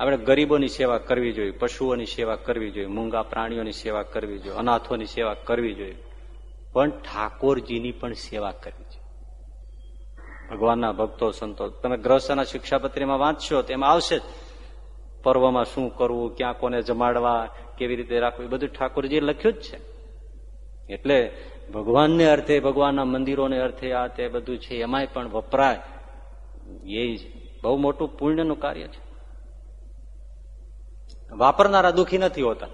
આપણે ગરીબોની સેવા કરવી જોઈએ, પશુઓની સેવા કરવી જોઈએ, મૂંગા પ્રાણીઓની સેવા કરવી જોઈએ, અનાથોની સેવા કરવી જોઈએ. પણ ઠાકોરજીની પણ સેવા કરવી જોઈએ ભગવાનના ભક્તો, સંતો, તમે ગ્રહસ્થના શિક્ષાપત્રીમાં વાંચશો તો એમાં આવશે જ. પર્વમાં શું કરવું, ક્યાં કોને જમાડવા, કેવી રીતે રાખવું, એ બધું ઠાકોરજી લખ્યું જ છે. એટલે ભગવાનને અર્થે, ભગવાનના મંદિરોને અર્થે આ તે બધું છે, એમાંય પણ વપરાય. એ બહુ મોટું પુણ્યનું કાર્ય છે. વાપરનારા દુઃખી નથી હોતા.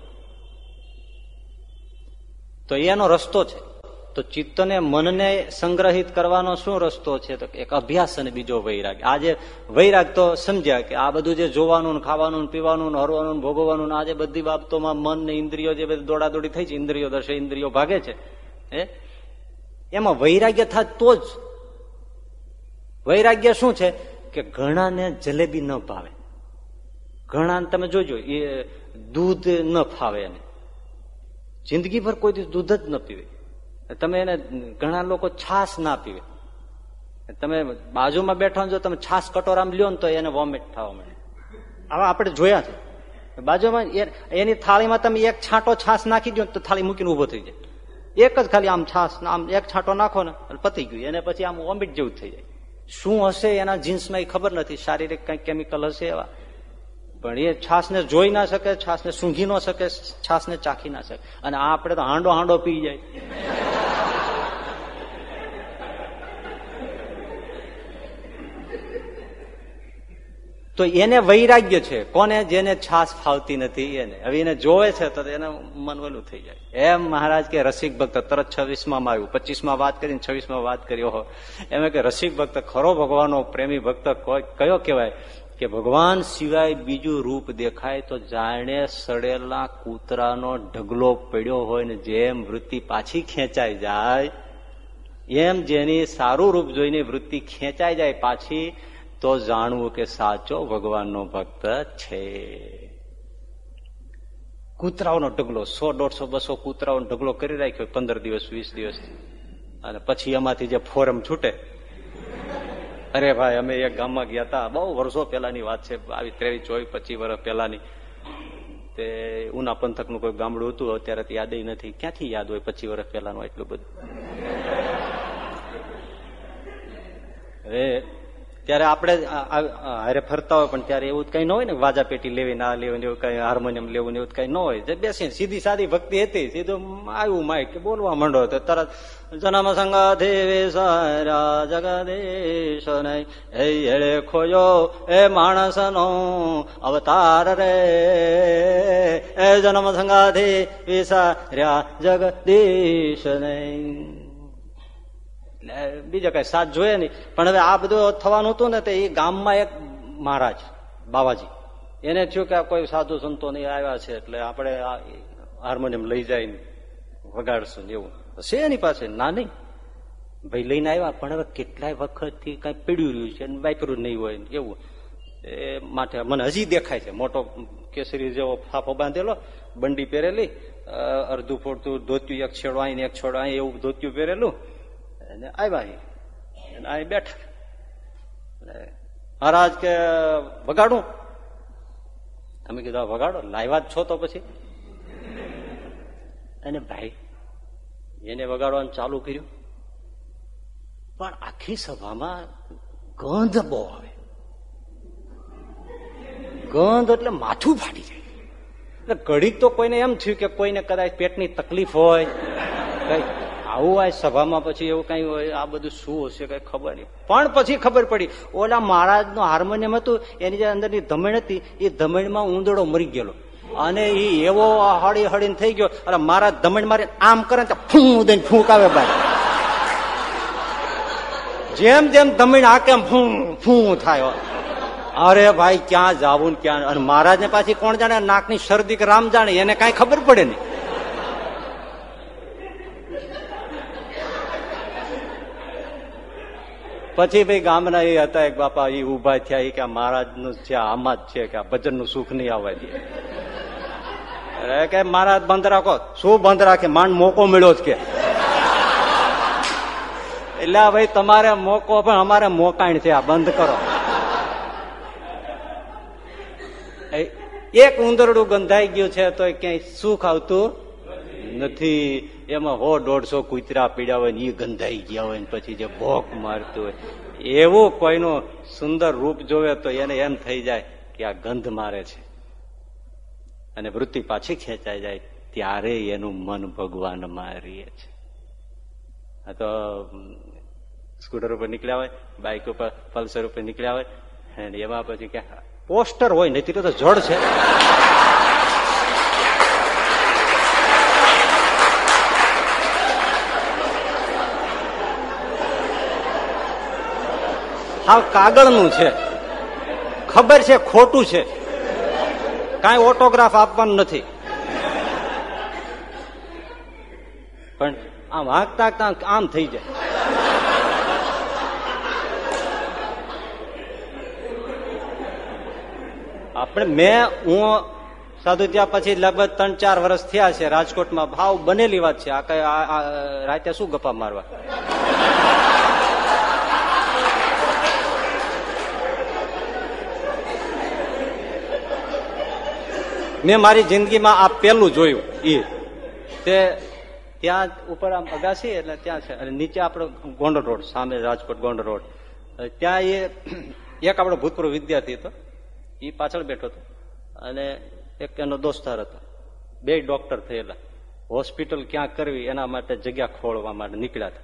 તો એનો રસ્તો છે. તો ચિત્તને મનને સંગ્રહિત કરવાનો શું રસ્તો છે? તો એક અભ્યાસ અને બીજો વૈરાગ. આજે વૈરાગ તો સમજ્યા કે આ બધું જે જોવાનું ખાવાનું પીવાનું હરવાનું ભોગવવાનું આજે બધી બાબતોમાં મન ને ઇન્દ્રિયો જે બધી દોડાદોડી થઈ છે, ઇન્દ્રિયો દર્શે, ઇન્દ્રિયો ભાગે છે. હે? એમાં વૈરાગ્ય થાય તો જ. વૈરાગ્ય શું છે? કે ઘણાને જલેબી ન ભાવે. ઘણા તમે જોજો, એ દૂધ ન ફાવે એને. જિંદગીભર કોઈ દૂધ જ ન પીવે. તમે એને ઘણા લોકો છાસ ના પીવે. તમે બાજુમાં બેઠા જો તમે છાસ કટોરામાં લ્યો ને તો એને વોમિટ થવા મળે આવા આપણે જોયા છે. બાજુમાં એની થાળીમાં તમે એક છાંટો છાસ નાખી દો તો થાળી મૂકીને ઊભો થઈ જાય. એક જ ખાલી આમ છાસ આમ એક છાંટો નાખો ને પતી ગયું. એને પછી આમ વોમિટ જેવું થઈ જાય. શું હશે એના જીન્સમાં એ ખબર નથી. શારીરિક કઈ કેમિકલ હશે એવા. પણ એ છાસને જોઈ ના શકે છાસને સૂંઘી ન શકે છાસને ચાખી ના શકે. અને આ આપણે તો હાંડો હાંડો પી જાય. તો એને વૈરાગ્ય છે. કોને? જેને છાસ ફાવતી નથી, એને. હવે એને જોવે છે તો એને મન વલું થઈ જાય. એમ મહારાજ કે રસિક ભક્ત, તરત છવ્વીસમાં આવ્યું. પચીસમાં વાત કરીને છવ્વીસમાં વાત કરી. હો એમ કે રસિક ભક્ત ખરો ભગવાનનો પ્રેમી ભક્ત કયો કહેવાય? કે ભગવાન સિવાય બીજું રૂપ દેખાય તો જાણે સડેલા કૂતરાનો ઢગલો પડ્યો હોય ને જેમ વૃત્તિ પાછી ખેંચાઈ જાય, એમ જેની સારું રૂપ જોઈને વૃત્તિ ખેંચાઈ જાય પાછી, તો જાણવું કે સાચો ભગવાનનો ભક્ત છે. કૂતરાઓનો ઢગલો, સો, દોઢસો, બસો કૂતરાઓનો ઢગલો કરી રાખ્યો પંદર દિવસ, વીસ દિવસ. અને પછી એમાંથી જે ફોરમ છૂટે અરે ભાઈ, અમે એક ગામમાં ગયા હતા બહુ વર્ષો પહેલાની વાત છે. આવી ત્રેવીસ, ચોવીસ, પચીસ વર્ષ પહેલાની. તે ઉના પંથકનું કોઈ ગામડું હતું, અત્યારે યાદ નથી. ક્યાંથી યાદ હોય પચીસ વર્ષ પહેલાનું એટલું બધું? હવે ત્યારે આપણે હારે ફરતા હોય, પણ ત્યારે એવું કઈ ન હોય ને, વાજા પેટી લેવી, ના લેવી એવું કઈ, હાર્મોનિયમ લેવું એવું કઈ ન હોય. બેસી સીધી સાદી ભક્તિ હતી, સીધું આવ્યું માઇક, કે બોલવા માંડો તો તરત, જન્મ સારા જગદેશ હે હેળે ખોયો એ માણસનો અવતાર રે. એ જન્મ સંગાધે વિસાર્યા જગદીશ નહીં બીજા કઈ સાથ જોઈએ નહીં. પણ હવે આ બધું થવાનું હતું ને તે એ ગામમાં એક મહારાજ બાવાજી. એને થયું કે કોઈ સાધુ સંતો નહીં આવ્યા છે એટલે આપણે હાર્મોનિયમ લઈ જાય વગાડશું એવું. છે એની પાસે? ના નહીં. ભાઈ લઈને આવ્યા, પણ હવે કેટલાય વખતથી કઈ પીડ્યું રહ્યું છે વાપર્યું નહીં હોય એવું. એ માટે મને હજી દેખાય છે. મોટો કેસરી જેવો ફાફો બાંધેલો, બંડી પહેરેલી અડધું ફોડતું ધોત્યું એક છેડો અહીં એક છેડો અહીં એવું ધોત્યું પહેરેલું. અને આવ્યા અહીં બેઠા. મહારાજ કે, વગાડું. તમે કીધું વગાડો? લાવ્યા જ છો તો પછી. અને ભાઈ, એને વગાડવાનું ચાલુ કર્યું. પણ આખી સભામાં ગંધ બહુ આવે. ગંધ એટલે માથું ફાટી જાય. એટલે ઘડીક તો કોઈને એમ થયું કે કોઈને કદાચ પેટની તકલીફ હોય, કઈ આવું હોય, સભામાં પછી એવું કઈ હોય, આ બધું શું હશે કઈ ખબર નહીં. પણ પછી ખબર પડી, ઓલા મહારાજનું હાર્મોનિયમ હતું, એની જે અંદરની ધમણ હતી, એ ધમણમાં ઊંધડો મરી ગયેલો. અને એ એવો હળી હળીને થઈ ગયો અને મારા ધમણ મારે આમ કરે ને ફૂં દઈને ફૂંકાવે ભાઈ જેમ જેમ ધમણ કેમ ફૂં ફૂં થાય. અરે ભાઈ, ક્યાં જાવું ક્યાં? અને મહારાજ ને પાછી કોણ જાણે? નાકની શરદી કે રામ જાણે? એને કઈ ખબર પડે નહીં. પછી ભાઈ ગામના એ હતા, એક બાપા એ ઊભા થયા કે આ મહારાજનું છે આમાં જ છે, કે આ ભજનનું સુખ નહીં આવવા દે. અરે કે મહારાજ બંધ રાખો. શું બંધ રાખે? માંડ મોકો મળ્યો જ કે. એટલે ભાઈ તમારે મોકો, પણ અમારે મોકાણ છે, આ બંધ કરો. એક ઉંદરડું ગંધાઈ ગયું છે તો ક્યાંય સુખ આવતું નથી. એમાં હો દોઢસો કૂતરા પીડ્યા હોય ને એ ગંધાઈ ગયા હોય ને પછી જે ભોક મારતું હોય. એવું કોઈનું સુંદર રૂપ જોવે તો એને એમ થઈ જાય કે આ ગંધ મારે છે. અને વૃત્તિ પાછી ખેંચાઈ જાય ત્યારે એનું મન ભગવાનમાં રહીએ છે. આ તો સ્કૂટર ઉપર નીકળ્યા હોય બાઇક ઉપર પલ્સર ઉપર નીકળ્યા હોય એમાં પછી કે, પોસ્ટર હોય નથી તો જડ છે. હાવ કાગળનું છે. ખબર છે, ખોટું છે. કાંઈ ઓટોગ્રાફ આપવાનું નથી. પણ આમ હાંકતા હાંકતા આમ થઈ જાય. આપણે મેં, હું સાધુ ત્યાં પછી લગભગ ત્રણ ચાર વર્ષ થયા છે, રાજકોટમાં ભાવ બનેલી વાત છે. આ રાતે શું ગપ્પા મારવા? મેં મારી જિંદગીમાં આ પેલું જોયું એ તે ત્યાં ઉપર આમ અગાસી એટલે ત્યાં છે. અને નીચે આપણો ગોંડલ રોડ, સામે રાજકોટ ગોંડલ રોડ. ત્યાં એ એક આપણો ભૂતપૂર્વ વિદ્યાર્થી હતો. એ પાછળ બેઠો હતો. અને એક એનો દોસ્તાર હતો. બે ડોક્ટર થયેલા. હોસ્પિટલ ક્યાં કરવી એના માટે જગ્યા ખોળવા માટે નીકળ્યા હતા.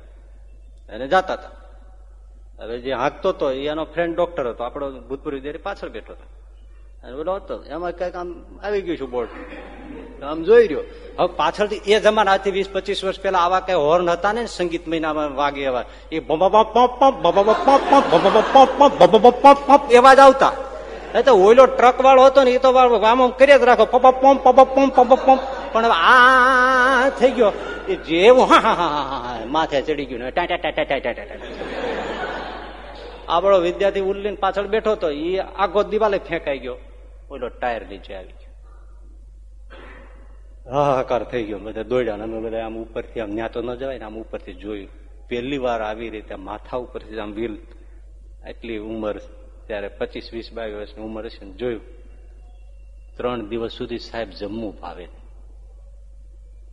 અને જતા હતા. હવે જે હાંકતો હતો એનો ફ્રેન્ડ ડોક્ટર હતો. આપણો ભૂતપૂર્વ વિદ્યાર્થી પાછળ બેઠો હતો. અને પેલો હતો એમાં કંઈક આમ આવી ગયું છું બોર્ડ આમ જોઈ રહ્યો હવે પાછળથી એ જમાનાથી વીસ પચીસ વર્ષ પહેલા આવા કઈ હોર્ન હતા ને સંગીત મહિનામાં વાગે એવા એ એવા જ આવતા એ તો ઓઈલો ટ્રક વાળો હતો ને એ તો આમ આમ કરી જ રાખો પપ પંપ પપ પંપ પપ પંપ પણ આ થઈ ગયો એ જેવું હા હા હા હા માથે ચડી ગયું ટાટા ટાટા ટાટા ટા ટા ટા ટા ટા આપણો વિદ્યાર્થી ઉલ્લીને પાછળ બેઠો હતો એ આખો દિવાલે ફેંકાઈ ગયો. ઓલો ટાયર નીચે આવી ગયો. હાહાકાર થઈ ગયો. બધા દોડ્યા અમે બધા આમ ઉપરથી, આમ ન્યા તો ન જવાય ને આમ ઉપરથી જોયું. પહેલી વાર આવી રીતે માથા ઉપરથી આમ વીલ. એટલી ઉંમર, ત્યારે પચીસ, વીસ, બાવીસ વર્ષની ઉંમર હશે ને જોયું. ત્રણ દિવસ સુધી સાહેબ જમવું ભાવે.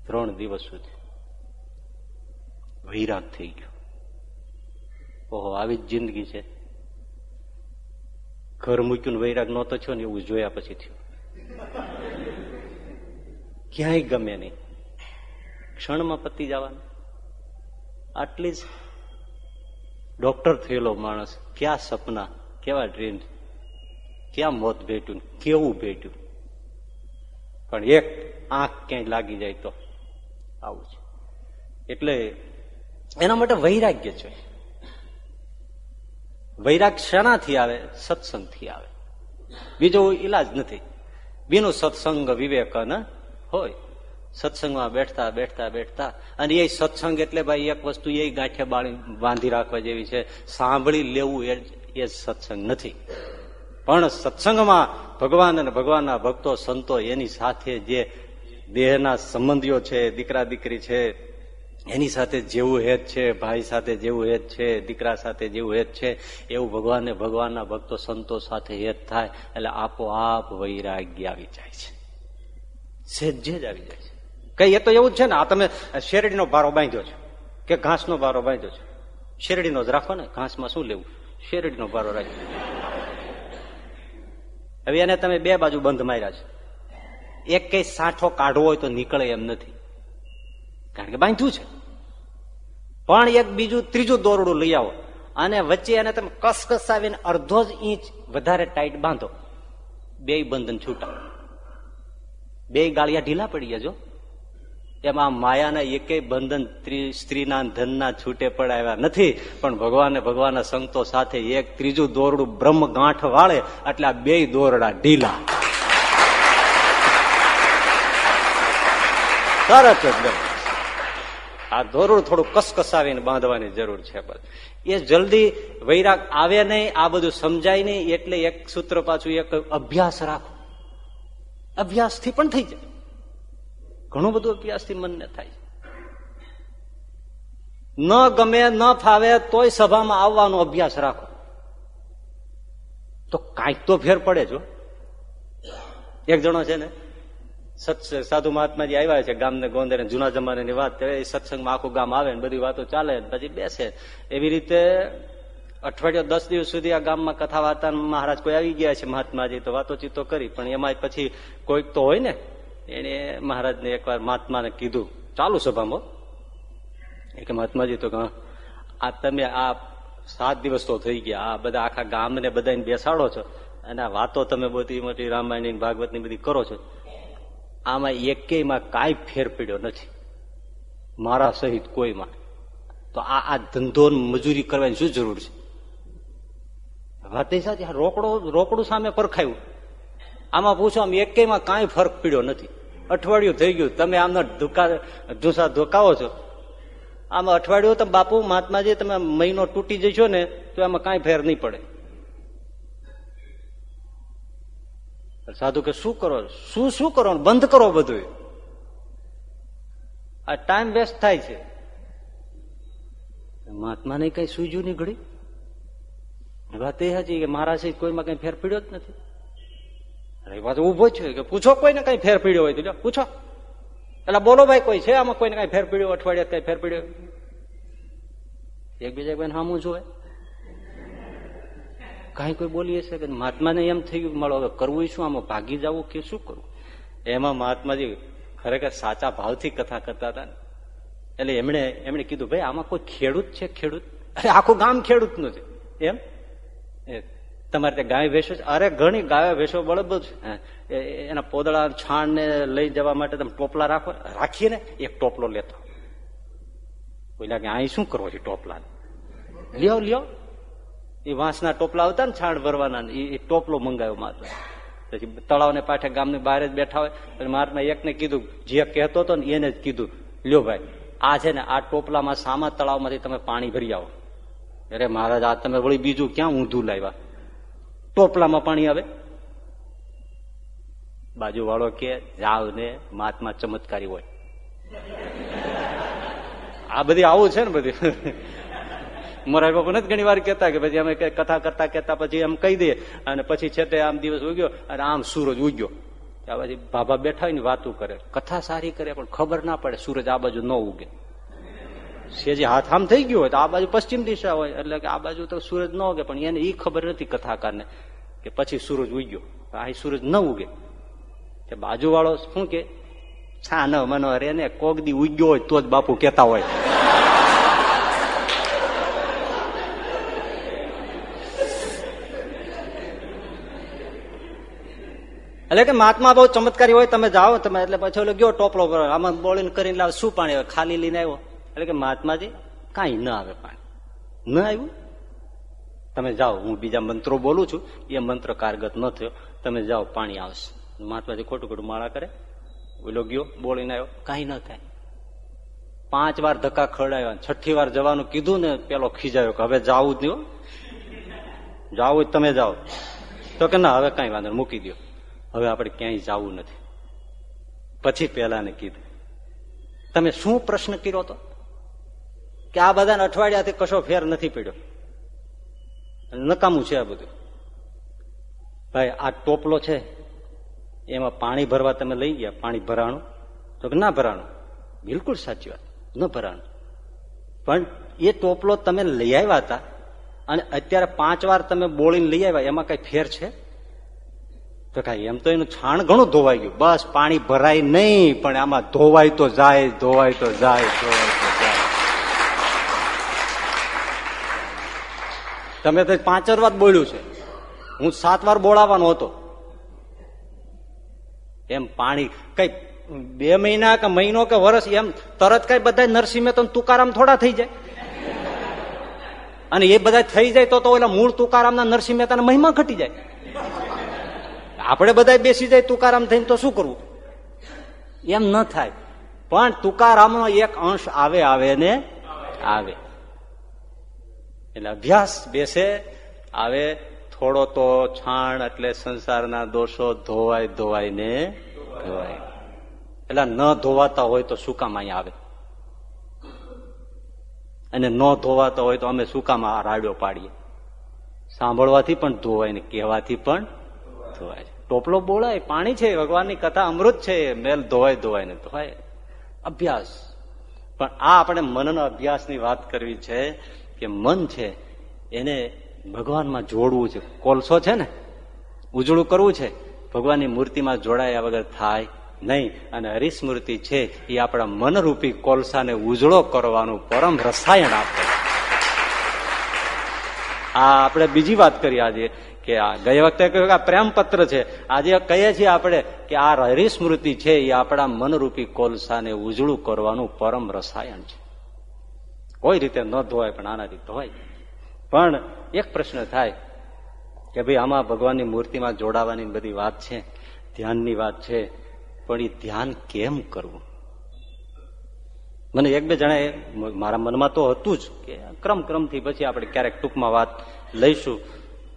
ત્રણ દિવસ સુધી. વૈરાગ થઈ ગયો. ઓહો, આવી જ જિંદગી છે. ઘર મૂક્યું વૈરાગ નહોતો થયો ને એવું જોયા પછી થયું. ક્યાંય ગમે નહીં. ક્ષણમાં પતી જવાનું. આટલી જ ડોક્ટર થયેલો માણસ, ક્યાં સપના, કેવા ડ્રીમ, ક્યાં મોત ભેટ્યું કેવું ભેટ્યું. પણ એક આંખ ક્યાંય લાગી જાય તો આવું છે. એટલે એના માટે વૈરાગ્ય છે. વૈરાગ શેનાથી આવે, સત્સંગથી આવે. બીજો ઈલાજ નથી. બીનું સત્સંગ વિવેક ન હોય. સત્સંગમાં બેઠતા બેઠતા બેઠતા, અને એ સત્સંગ એટલે ભાઈ એક વસ્તુ એ ગાંઠે બાળી, બાંધી રાખવા જેવી છે. સાંભળી લેવું એ એ સત્સંગ નથી. પણ સત્સંગમાં ભગવાન અને ભગવાનના ભક્તો, સંતો એની સાથે જે દેહના સંબંધીઓ છે દીકરા દીકરી છે એની સાથે જેવું હેત છે, ભાઈ સાથે જેવું હેત છે, દીકરા સાથે જેવું હેત છે, એવું ભગવાનને ભગવાનના ભક્તો સંતો સાથે હેત થાય, એટલે આપોઆપ વૈરાગ્ય આવી જાય છે. સહેજે જ આવી જાય છે. કઈ એ તો એવું જ છે ને, આ તમે શેરડીનો બારો બાંધ્યો છે, કે ઘાસનો બારો બાંધ્યો છે? શેરડીનો જ રાખો ને, ઘાસમાં શું લેવું? શેરડીનો બારો રાખ્યો હવે એને તમે બે બાજુ બંધ માર્યા છે. એક કઈ સાઠો કાઢવો હોય તો નીકળે એમ નથી. કારણ કે બાંધ્યું છે. પણ એક બીજું, ત્રીજું દોરડું લઈ આવો. અને વચ્ચે એને તમે કસકસાવીને અડધો જ ઇંચ વધારે ટાઈટ બાંધો. બે બંધન છૂટા. બે ગાળિયા ઢીલા પડી ગયા જો. એમાં માયાના એકેય બંધન સ્ત્રીના ધનના છૂટે પડાવ્યા નથી. પણ ભગવાને ભગવાનના સંતો સાથે એક ત્રીજું દોરડું બ્રહ્મ ગાંઠ વાળે એટલે આ બે દોરડા ઢીલા. તરત જ આ દોરડું થોડું કસકસાવીને બાંધવાની જરૂર છે બસ એ જલ્દી વૈરાગ આવે નહીં, આ બધું સમજાય નહીં, એટલે એક સૂત્ર પાછું એક અભ્યાસ રાખો. અભ્યાસથી પણ થઈ જાય. ઘણું બધું અભ્યાસથી મનને થાય. ન ગમે, ન ફાવે, તોય સભામાં આવવાનો અભ્યાસ રાખો. તો કાંઈક તો ફેર પડે જો એક જણો છે ને સત્સંગ સાધુ મહાત્માજી આવ્યા છે ગામને ગોંદર જૂના જમાનાની વાત એ સત્સંગમાં આખું ગામ આવે ને બધી વાતો ચાલે પછી બેસે. એવી રીતે અઠવાડિયા દસ દિવસ સુધી આ ગામમાં કથા વાર્તા મહારાજ કોઈ આવી ગયા છે મહાત્માજી તો વાતો ચીતો કરી, પણ એમાં પછી કોઈક તો હોય ને, એને મહારાજને એકવાર મહાત્માને કીધું, ચાલુ સભામાં કે મહાત્માજી તો આ તમે આ સાત દિવસ તો થઈ ગયા, આ બધા આખા ગામને બધાને બેસાડો છો અને આ વાતો તમે બધી મોટી રામાયણ ભાગવતની બધી કરો છો. આમાં એકેયમાં કાંઈ ફેર પડ્યો નથી. મારા સહિત કોઈમાં. તો આ આ ધંધો મજૂરી કરવાની શું જરૂર છે? વાત સાચી રોકડો, રોકડું સામે પરખાયું. આમાં પૂછો, આમ એકેયમાં કાંઈ ફરક પડ્યો નથી. અઠવાડિયું થઈ ગયું, તમે આમના ધુકા ધુસા ધોકાવો છો. આમાં અઠવાડિયું તો બાપુ, મહાત્માજી, તમે મહિનો તૂટી જશો ને, તો આમાં કાંઈ ફેર નહીં પડે. સાધુ કે, શું કરો? શું શું કરો? બંધ કરો બધું આ ટાઈમ વેસ્ટ થાય છે. મહાત્માને કઈ સૂજ્યું નહીં ઘડી? વાત એ હતી કે મારા છે કોઈમાં કઈ ફેર પીડ્યો જ નથી. અરે વાત ઊભો છે કે પૂછો કોઈને કઈ ફેર પીડ્યો હોય તો પૂછો. એટલે બોલો ભાઈ, કોઈ છે આમાં કોઈને કઈ ફેર પીડ્યો? અઠવાડિયા કઈ ફેર પીડ્યો? એકબીજા કોઈ સામું જોવે. કાંઈ કોઈ બોલી હશે કે મહાત્માને એમ થયું મળો હવે કરવું શું? આમાં ભાગી જવું કે શું કરવું એમાં મહાત્માજી ખરેખર સાચા ભાવથી કથા કરતા હતા ને. એટલે એમણે એમણે કીધું, ભાઈ, આમાં કોઈ ખેડૂત છે? ખેડૂત? અરે, આખું ગામ ખેડૂતનું છે. એમ? તમારે ત્યાં ગાય ભેંસો છે? અરે, ઘણી ગાયો ભેંસો બળદ છે. એના પોદળા છાણ ને લઈ જવા માટે તમે ટોપલા રાખો રાખીએ ને, એક ટોપલો લેતો. બોલ્યા કે અહીં શું કરવો છે ટોપલા લ્યો લ્યો. એ વાંસના ટોપલા આવતા ને છાણ ભરવાના એ ટોપલો મંગાવ્યો માત્ર. પછી તળાવને પાઠે ગામની બહાર જ બેઠા હોય, એટલે મહાત્મા એકને કીધું, જે કહેતો હતો ને એને જ કીધું, લ્યો ભાઈ, આ છે ને આ ટોપલામાં સામા તળાવમાંથી તમે પાણી ભરી આવો. અરે મહારાજ, આ તમે વળી બીજું ક્યાં ઊંધું લાવ્યા? ટોપલામાં પાણી આવે? બાજુ વાળો કે, જાવ ને મહાત્મા ચમત્કારી હોય. આ બધી આવું છે ને બધી. મોરારી બાપુ નથી ઘણી વાર કહેતા કે પછી અમે કથા કરતા કહેતા પછી એમ કહી દઈએ. અને પછી છે તે આમ દિવસ ઉગ્યો અને આમ સૂરજ ઉગ્યો. આ પછી ભાભા બેઠા હોય ને વાતું કરે. કથા સારી કરે પણ ખબર ના પડે સૂરજ આ બાજુ ન ઉગે. સેજી હાથ આમ થઈ ગયો હોય તો આ બાજુ પશ્ચિમ દિશા હોય. એટલે કે આ બાજુ તો સૂરજ ન ઉગે, પણ એને એ ખબર નથી કથાકારને કે પછી સૂરજ ઉગ્યો. અહીં સૂરજ ન ઉગે. કે બાજુ વાળો શું કે? છા ન મનો રે ને દી ઉગ્યો હોય તો જ બાપુ કેતા હોય. એટલે કે મહાત્મા બહુ ચમત્કારી હોય, તમે જાઓ, તમે એટલે પછી ઓલો ગયો ટોપલો પર, આમાં બોળીને કરીને લાવ, શું પાણી આવે? ખાલી લઈને આવ્યો. એટલે કે મહાત્માજી, કાંઈ ન આવે પાણી. ન આવ્યું? તમે જાઓ, હું બીજા મંત્રો બોલું છું, એ મંત્ર કારગત ન થયો. તમે જાઓ, પાણી આવશે. મહાત્માજી ખોટું ખોટું માળા કરે. ઓલો ગયો બોલીને આવ્યો, કાંઈ ન થાય. પાંચ વાર ધક્કા ખવડાવ્યા, છઠ્ઠી વાર જવાનું કીધું ને, પેલો ખીજાયો કે હવે જાવું જ નહીં જાવું તમે જાઓ. તો કે ના, હવે કઈ વાંધો મૂકી દો હવે આપણે ક્યાંય જવું નથી. પછી પેલાને કીધું. તમે શું પ્રશ્ન કર્યો હતો? કે આ બધાને અઠવાડિયાથી કશો ફેર નથી પડ્યો. નકામું છે આ બધું. ભાઈ, આ ટોપલો છે, એમાં પાણી ભરવા તમે લઈ ગયા, પાણી ભરાણું. તો કે ના ભરાણું? બિલકુલ સાચી વાત. ન ભરાણું. પણ એ ટોપલો તમે લઈ આવ્યા હતા અને અત્યારે પાંચ વાર તમે બોળીને લઈ આવ્યા, એમાં કઈ ફેર છે? તો કાંઈ એમ તો એનું છાણ ઘણું ધોવાઈ ગયું. બસ, પાણી ભરાય નહીં, પણ આમાં ધોવાય તો જાય, ધોવાય તો જાય, ધોવાય તો જાય. તમે તો પાંચ વાર બોલ્યું છે. હું સાત વાર બોલાવાનો હતો. એમ પાણી કઈ બે મહિના કે મહિનો કે વર્ષ એમ તરત કઈ બધા નરસિંહ મહેતા તુકારામ થોડા થઈ જાય. અને એ બધા થઈ જાય તો તો ઓલા મૂળ તુકારામના નરસિંહ મહેતાના મહિમા ઘટી જાય. આપણે બધા બેસી જાય તુકારામ થઈને તો શું કરવું? એમ ન થાય. પણ તુકારામનો એક અંશ આવે આવે ને આવે. એટલે અભ્યાસ બેસે, આવે થોડો તો છાણ એટલે સંસારના દોષો ધોવાય ધોવાય ને ધોવાય. એટલે ન ધોવાતા હોય તો શું કામ અહીંયા આવે? અને ન ધોવાતા હોય તો અમે શું રાડ્યો પાડીએ? સાંભળવાથી પણ ધોવાય ને કહેવાથી પણ ધોવાય. ટોપલો બોળાય, પાણી છે, ભગવાનની કથા અમૃત છે, મેલ ધોવાય ધોવાય ને ધોવાય. અભ્યાસ. પણ આ આપણે મનના અભ્યાસની વાત કરવી છે કે મન છે, એને ભગવાનમાં જોડવું છે. કોલસો છે ને? ઉજળું કરવું છે. ભગવાનની મૂર્તિમાં જોડાયા વગર થાય નહીં. અને હરિસ્મૃતિ છે, એ આપણા મનરૂપી કોલસાને ઉજળો કરવાનું પરમ રસાયણ આપે. આ આપણે બીજી વાત કરી આજે. કે આ ગઈ વખતે કહ્યું કે આ પ્રેમ પત્ર છે. આજે કહીએ છીએ આપણે કે આ હરિસ્મૃતિ છે એ આપણા મનરૂપી કોલસાને ઉજળું કરવાનું પરમ રસાયણ છે. કોઈ રીતે ન ધોવાય, પણ આનાથી ધોવાય પણ એક પ્રશ્ન થાય કે ભાઈ, આમાં ભગવાનની મૂર્તિમાં જોડાવાની બધી વાત છે, ધ્યાનની વાત છે, પણ એ ધ્યાન કેમ કરવું? મને એક બે જણાએ મારા મનમાં તો હતું જ કે ક્રમ ક્રમથી પછી આપણે ક્યારેક ટૂંકમાં વાત લઈશું,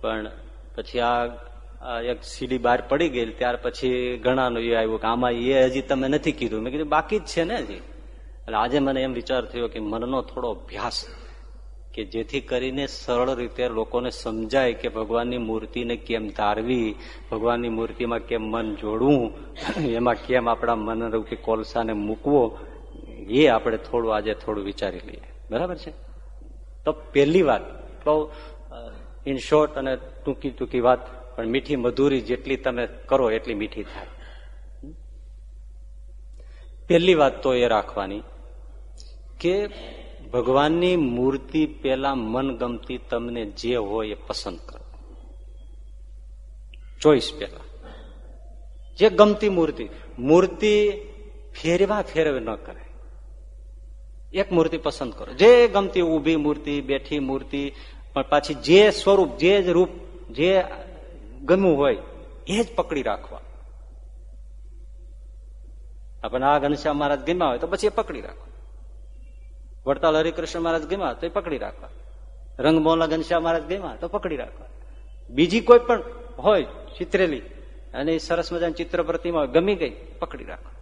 પણ પછી આ એક સીડી બહાર પડી ગઈ ત્યાર પછી ઘણાનું એ આવ્યું કે આમાં એ હજી તમે નથી કીધું. મેં કીધું, બાકી જ છે ને હજી? એટલે આજે મને એમ વિચાર થયો કે મનનો થોડો અભ્યાસ કે જેથી કરીને સરળ રીતે લોકોને સમજાય કે ભગવાનની મૂર્તિને કેમ ધારવી ભગવાનની મૂર્તિમાં કેમ મન જોડવું, એમાં કેમ આપણા મનરૂપી કોલસાને મૂકવો, એ આપણે થોડું આજે થોડું વિચારી લઈએ. બરાબર છે? તો પહેલી વાત કહું ઇન શોર્ટ અને ટૂંકી ટૂંકી વાત, પણ મીઠી મધુરી જેટલી તમે કરો, એટલી મીઠી થાય. પહેલી વાત તો એ રાખવાની કે ભગવાનની મૂર્તિ પેલા મનગમતી તમને જે હોય એ પસંદ કરો. ચોઈસ પેલા જે ગમતી મૂર્તિ મૂર્તિ ફેરવા ફેરવે ન કરે. એક મૂર્તિ પસંદ કરો. જે ગમતી ઊભી મૂર્તિ, બેઠી મૂર્તિ પણ પાછી જે સ્વરૂપ, જે જ રૂપ, જે ગમવું હોય, એ જ પકડી રાખવા. આપણને આ ઘનશ્યામ મહારાજ ગમ્યા હોય તો પછી એ પકડી રાખવા. વડતાલ હરિકૃષ્ણ મહારાજ ગમ્યા તો એ પકડી રાખવા. રંગમોલા ઘનશ્યામ મહારાજ ગમ્યા તો પકડી રાખવા. બીજી કોઈ પણ હોય ચિત્રેલી, અને સરસ મજાની ચિત્ર પ્રતિમા ગમી ગઈ, પકડી રાખવા.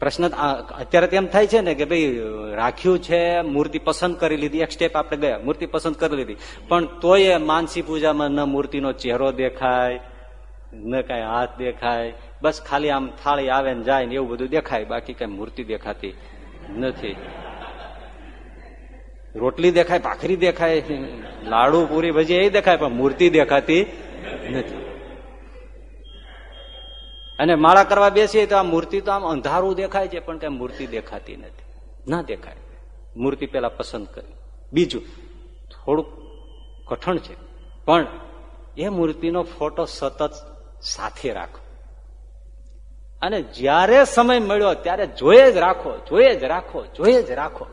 પ્રશ્ન અત્યારે તેમ થાય છે ને કે ભાઈ રાખ્યું છે, મૂર્તિ પસંદ કરી લીધી, એક સ્ટેપ આપણે ગયા મૂર્તિ પસંદ કરી લીધી. પણ તોય માનસી પૂજામાં ન મૂર્તિનો ચહેરો દેખાય, ન કઈ હાથ દેખાય, બસ ખાલી આમ થાળી આવે ને જાય ને એવું બધું દેખાય, બાકી કઈ મૂર્તિ દેખાતી નથી. રોટલી દેખાય, ભાખરી દેખાય, લાડુ, પૂરી ભજી એ દેખાય, પણ મૂર્તિ દેખાતી નથી. અને માળા કરવા બેસીએ તો આ મૂર્તિ તો આમ અંધારું દેખાય છે, પણ કઈ મૂર્તિ દેખાતી નથી. ના દેખાય. મૂર્તિ પેલા પસંદ કરી. બીજું, થોડુંક કઠણ છે, પણ એ મૂર્તિનો ફોટો સતત સાથે રાખો. અને જ્યારે સમય મળ્યો, ત્યારે જોયે જ રાખો, જોયે જ રાખો, જોયે જ રાખો.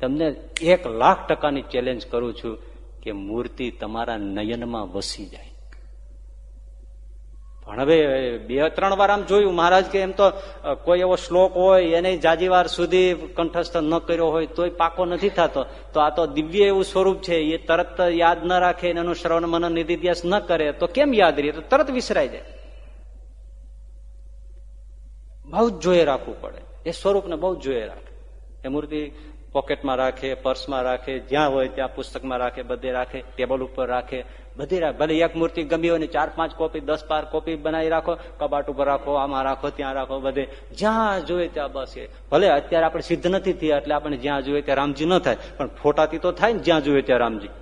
તમને એક લાખ ટકાની ચેલેન્જ કરું છું કે મૂર્તિ તમારા નયનમાં વસી જાય. પણ હવે બે, ત્રણ વાર આમ જોયું, મહારાજ કે એમ તો કોઈ એવો શ્લોક હોય, એને જાજી વાર સુધી કંઠસ્થ ન કર્યો હોય, તોય પાકો નથી થતો. તો આ તો દિવ્ય એવું સ્વરૂપ છે, એ તરત યાદ ન રાખે એનું શ્રવણ મનન નિધિધ્યાસ ન કરે, તો કેમ યાદ રહે? તો તરત વિસરાઈ જાય. બહુ જ જોઈએ રાખવું પડે. એ સ્વરૂપને બહુ જ જોઈએ રાખે. એ મૂર્તિ પોકેટમાં રાખે, પર્સમાં રાખે, જ્યાં હોય ત્યાં પુસ્તકમાં રાખે, બધે રાખે, ટેબલ ઉપર રાખે, બધી રાખે. ભલે એક મૂર્તિ ગમી હોય ને ચાર, પાંચ કોપી, દસ, બાર કોપી બનાવી રાખો, કબાટ ઉપર રાખો, આમાં રાખો, ત્યાં રાખો, બધે. જ્યાં જોઈએ ત્યાં બસ એ. ભલે અત્યારે આપણે સિદ્ધ નથી થયા એટલે આપણે જ્યાં જોઈએ ત્યાં રામજી ન થાય, પણ ફોટાથી તો થાય ને જ્યાં જોઈએ ત્યાં રામજી.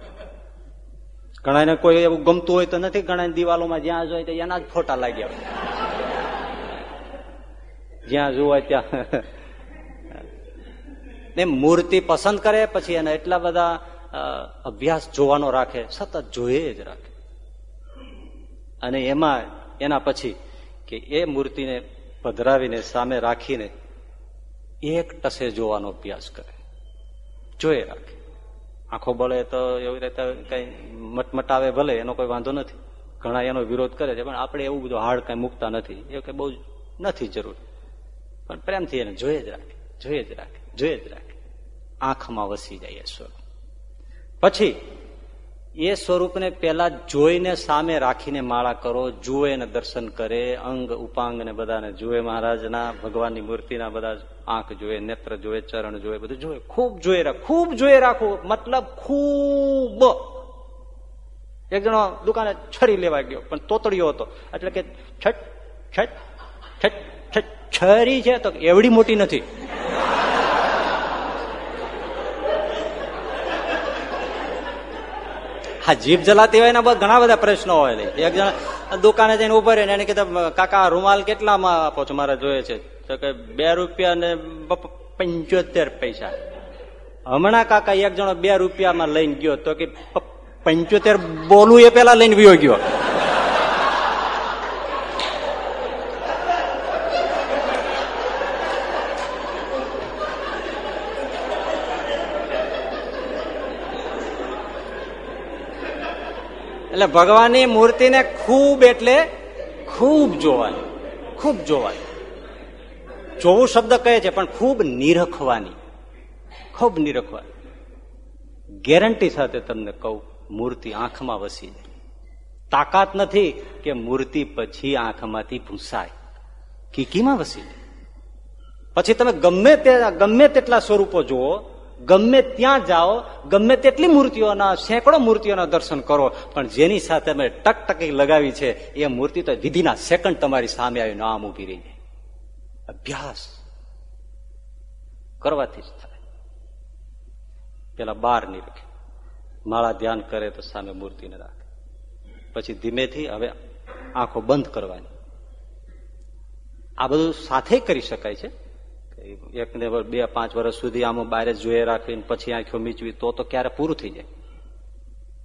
ગણાયને કોઈ એવું ગમતું હોય તો નથી ઘણા દિવાલોમાં જ્યાં જોઈએ ત્યાં એના જ ફોટા લાગ્યા. જ્યાં જોવાય ત્યાં. ને મૂર્તિ પસંદ કરે, પછી એને એટલા બધા અભ્યાસ જોવાનો રાખે, સતત જોઈએ જ રાખે. અને એમાં, એના પછી કે એ મૂર્તિને પધરાવીને સામે રાખીને એક ટસે જોવાનો અભ્યાસ કરે. જોઈએ રાખે. આંખો બળે તો એવી રીતે કઈ મટમટાવે ભલે, એનો કોઈ વાંધો નથી. ઘણા એનો વિરોધ કરે છે, પણ આપણે એવું બધું હાડ કઈ મૂકતા નથી. એ કઈ બહુ નથી જરૂર. પણ પ્રેમથી એને જોઈએ જ રાખે જોઈએ જ રાખે. જોઈએ જ રાખે. આંખમાં વસી જાય સ્વરૂપ. પછી એ સ્વરૂપને પેલા જોઈને સામે રાખીને માળા કરો, જુએ ને દર્શન કરે, અંગ, ઉપાંગ ને બધાને જુએ, મહારાજના, ભગવાનની મૂર્તિના બધા આંખ જોવે નેત્ર જોવે ચરણ જોવે બધું જોવે ખૂબ જોઈ રાખ, ખૂબ જોઈ રાખવું મતલબ ખૂબ. એક જણો દુકાને છરી લેવા ગયો, પણ તોતડ્યો હતો. એટલે કે છટ છટ છટ, છરી છે તો એવડી મોટી નથી. હા, જીભ જલાતી હોય ને ઘણા બધા પ્રશ્નો હોય એક જણ દુકાને જઈને ઊભા રહીને એને કીધા કાકા, રૂમાલ કેટલામાં આપો છો? મારે જોઈએ છે. તો કે, બે રૂપિયા ને પંચોતેર પૈસા. હમણાં કાકા એક જણો બે રૂપિયામાં લઈને ગયો તો કે પંચોતેર બોલું એ પેલા લઈને વિયો ગયો. એટલે ભગવાનની મૂર્તિને ખૂબ એટલે ખૂબ જોવાની ખૂબ જોવાની જોવું શબ્દ કહે છે, પણ ખૂબ નિરખવાની. ખૂબ નિરખવાની ગેરંટી સાથે તમને કહું, મૂર્તિ આંખમાં વસી જાય. તાકાત નથી કે મૂર્તિ પછી આંખમાંથી ભૂસાય. કીકીમાં વસી જાય. પછી તમે ગમે તે ગમે તેટલા સ્વરૂપો જુઓ ગમે ત્યાં જાઓ, ગમે તેટલી મૂર્તિઓના સેંકડો મૂર્તિઓના દર્શન કરો, પણ જેની સાથે અમે ટકટકી લગાવી છે, એ મૂર્તિ તો વિધિના સેકન્ડ તમારી સામે આવી આમ ઊભી રહી અભ્યાસ કરવાથી જ થાય. પેલા બારની રાખે માળા ધ્યાન કરે તો સામે મૂર્તિને રાખે. પછી ધીમેથી હવે આંખો બંધ કરવાની. આ બધું સાથે કરી શકાય છે. એક ને બે, પાંચ વર્ષ સુધી આમાં બહાર જોઈએ રાખીને પછી આંખો મીચવી, તો તો ક્યારે પૂરું થઈ જાય.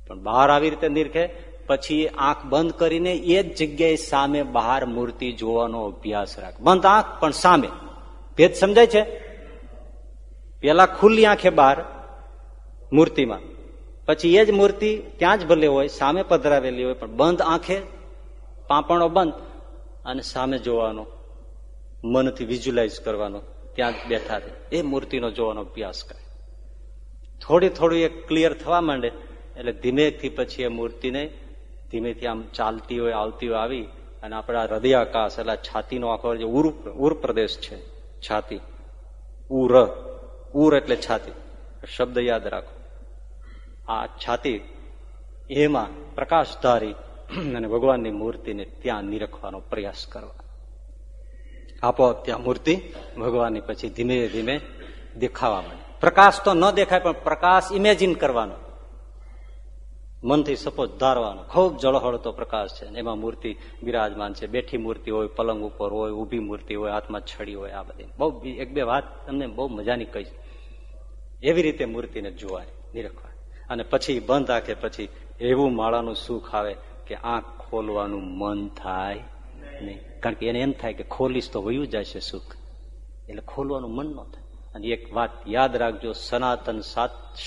પણ બહાર આવી રીતે નિરખે પછી આંખ બંધ કરીને એ જ જગ્યાએ સામે બહાર મૂર્તિ જોવાનો અભ્યાસ રાખે. બંધ આંખ, પણ સામે. ભેદ સમજાય છે? પેલા ખુલ્લી આંખે બહાર મૂર્તિમાં. પછી એ જ મૂર્તિ ત્યાં જ ભલે હોય, સામે પધરાવેલી હોય, પણ બંધ આંખે, પાપણો બંધ અને સામે જોવાનો, મનથી વિઝ્યુલાઇઝ કરવાનો ત્યાં જ બેઠા છે? એ મૂર્તિનો જોવાનો અભ્યાસ કરે. થોડી થોડી એ ક્લિયર થવા માંડે, એટલે ધીમેથી પછી એ મૂર્તિને ધીમેથી આમ ચાલતી હોય, આવતી હોય આવી, અને આપણા હૃદયાકાશ, એટલે છાતીનો આખો જે ઉર ઉર પ્રદેશ છે, છાતી. ઉર ઉર એટલે છાતી. શબ્દ યાદ રાખો. આ છાતી, એમાં પ્રકાશધારી અને ભગવાનની મૂર્તિને ત્યાં નિરખવાનો પ્રયાસ કરવા. આપોઆપ ત્યાં મૂર્તિ ભગવાનની પછી ધીમે ધીમે દેખાવા માંડે. પ્રકાશ તો ન દેખાય, પણ પ્રકાશ ઇમેજિન કરવાનો. મનથી સપોઝ ધારવાનો. ખૂબ જળહળતો પ્રકાશ છે. એમાં મૂર્તિ બિરાજમાન છે. બેઠી મૂર્તિ હોય, પલંગ ઉપર હોય, ઊભી મૂર્તિ હોય, હાથમાં છડી હોય, આ બધી. બહુ એક બે વાત તમને બહુ મજાની કહી એવી રીતે મૂર્તિને જોવાય નિરખવા અને પછી બંધ રાખે પછી એવું માળાનું સુખ આવે કે આંખ ખોલવાનું મન થાય નહીં. કારણ કે એને એમ થાય કે ખોલીશ તો વયું છે સુખ. એટલે ખોલવાનું મન ન થાય. અને એક વાત યાદ રાખજો, સનાતન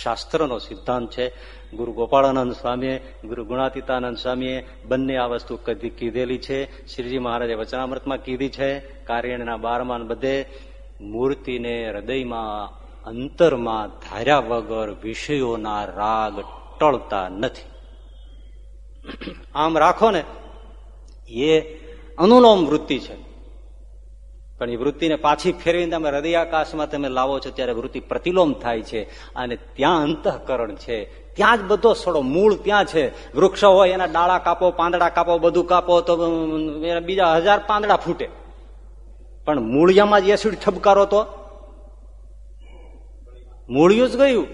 શાસ્ત્રનો સિદ્ધાંત છે. ગુરુ ગોપાળાનંદ સ્વામીએ, ગુરુ ગુણાતીતાનંદ સ્વામીએ બંને આ વસ્તુ કદી કીધેલી છે. શ્રીજી મહારાજે વચનામૃતમાં કીધી છે કાર્યના બારમાન બધે મૂર્તિને હૃદયમાં, અંતરમાં ધાર્યા વગર વિષયોના રાગ ટળતા નથી. આમ રાખો ને, એ અનુલોમ વૃત્તિ છે. પણ એ વૃત્તિને પાછી ફેરવીને તમે હૃદયાકાશમાં તમે લાવો છો, ત્યારે વૃત્તિ પ્રતિલોમ થાય છે અને ત્યાં અંતઃકરણ છે. ત્યાં જ બધો સડો મૂળ ત્યાં છે. વૃક્ષ હોય, એના ડાળા કાપો, પાંદડા કાપો, બધું કાપો, તો બીજા હજાર પાંદડા ફૂટે. પણ મૂળિયામાં જ એસિડ ઠબકારો તો? મૂળિયું જ ગયું.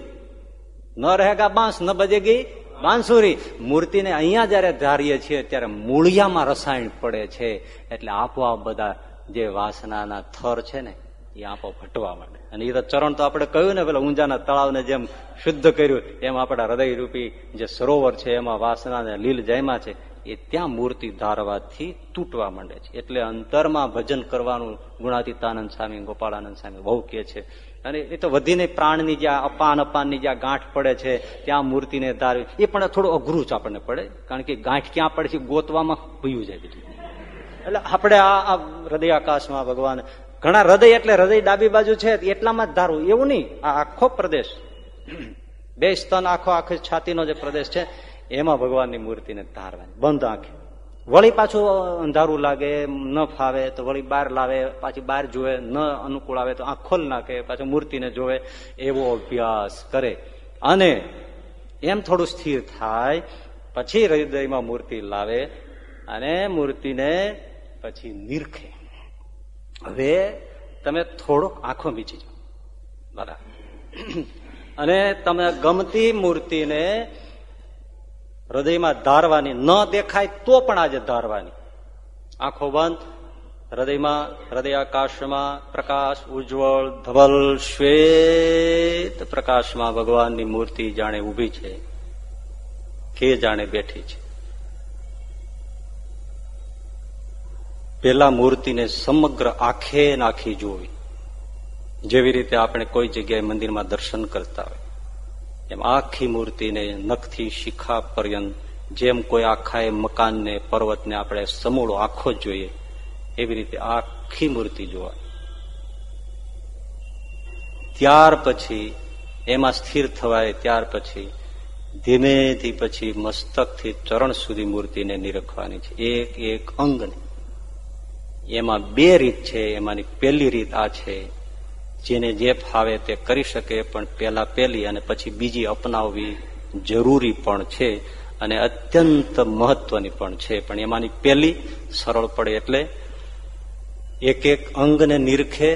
ન રહેગા બાંસ, ન બજે ગઈ. બાંસુરી મૂર્તિને અહીંયા જયારે ધારીએ છીએ, ત્યારે મૂળિયામાં રસાયણ પડે છે. એટલે આપોઆપ બધા જે વાસનાના થર છે ને, એ આપો ફટવા માંડે. અને એ તો ચરણ તો આપણે કહ્યું ને, પેલા ઊંઝાના તળાવને જેમ શુદ્ધ કર્યું, એમ આપણા હૃદયરૂપી જે સરોવર છે, એમાં વાસના લીલ જયમાં છે, એ ત્યાં મૂર્તિ ધારવાથી તૂટવા માંડે છે. એટલે અંતરમાં ભજન કરવાનું ગુણાતીતાનંદ સ્વામી, ગોપાળાનંદ સ્વામી બહુ કે છે અને એ તો વધીને પ્રાણની જ્યાં અપાન અપાનની જ્યાં ગાંઠ પડે છે, ત્યાં મૂર્તિને ધારવી એ પણ થોડું અઘરું જ આપણને પડે, કારણ કે ગાંઠ ક્યાં પડે છે ગોતવામાં ભયું જાય બધું. એટલે આપણે આ હૃદય આકાશમાં ભગવાન, ઘણા હૃદય એટલે હૃદય ડાબી બાજુ છે, એટલામાં જ ધારવું એવું નહીં, આ આખો પ્રદેશ, બે સ્તન આખો આખો છાતીનો જે પ્રદેશ છે, એમાં ભગવાનની મૂર્તિને ધારવાની. બંધ આંખે. વળી પાછું અંધારું લાગે, ન ફાવે, તો વળી બહાર લાવે, પાછી બહાર જોવે ન અનુકૂળ આવે તો આંખ ખોલ નાખે, પાછું મૂર્તિને જોવે, એવો અભ્યાસ કરે. અને એમ થોડું સ્થિર થાય, પછી હૃદયમાં મૂર્તિ લાવે અને મૂર્તિને પછી નિરખે. હવે તમે થોડોક આંખો મીચી જાઓ. બરાબર. અને તમે ગમતી મૂર્તિને હૃદયમાં ધારવાની ન દેખાય તો પણ આજે ધારવાની. આંખો બંધ, હૃદયમાં, હૃદયાકાશમાં પ્રકાશ ઉજ્જવળ, ધવલ, શ્વેત પ્રકાશમાં ભગવાનની મૂર્તિ જાણે ઊભી છે. કે જાણે બેઠી છે? પેલા મૂર્તિને સમગ્ર આખે નાખી જોવી. જેવી રીતે આપણે કોઈ જગ્યાએ મંદિરમાં દર્શન કરતા હોય. એમ આખી મૂર્તિને નખથી શિખા પર્યંત જેમ કોઈ આખા એ મકાનને, પર્વતને આપણે સમૂળો આખો જ જોઈએ, એવી રીતે આખી મૂર્તિ જોવા. ત્યાર પછી એમાં સ્થિર થવાય, ત્યાર પછી ધીમેથી પછી મસ્તકથી ચરણ સુધી મૂર્તિને નિરખવાની છે. એક એક અંગને. એમાં બે રીત છે, એમાંની પહેલી રીત આ છે જેને જે ફાવે તે કરી શકે, પણ પેલા પેલી અને પછી બીજી અપનાવવી જરૂરી પણ છે અને અત્યંત મહત્વની પણ છે. પણ એમાંની પેલી સરળ પડે એટલે એક એક અંગને નિરખે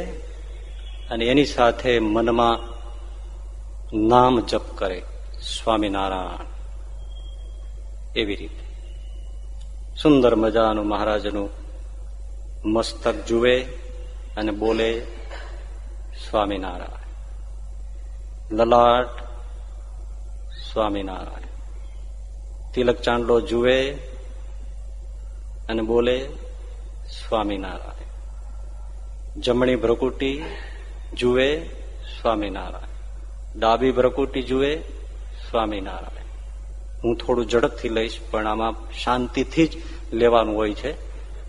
અને એની સાથે મનમાં નામ જપ કરે. સ્વામિનારાયણ. એવી રીતે. સુંદર મજાનું મહારાજનું મસ્તક જુએ અને બોલે સ્વામિનારાયણ. લલાટ સ્વામિનારાયણ. તિલક ચાંદલો જુએ અને બોલે, સ્વામિનારાયણ. જમણી ભ્રકુટી જુએ, સ્વામિનારાયણ. ડાબી ભ્રકુટી જુએ, સ્વામિનારાયણ. હું થોડું ઝડપથી લઈશ, પણ આમાં શાંતિથી જ લેવાનું હોય છે.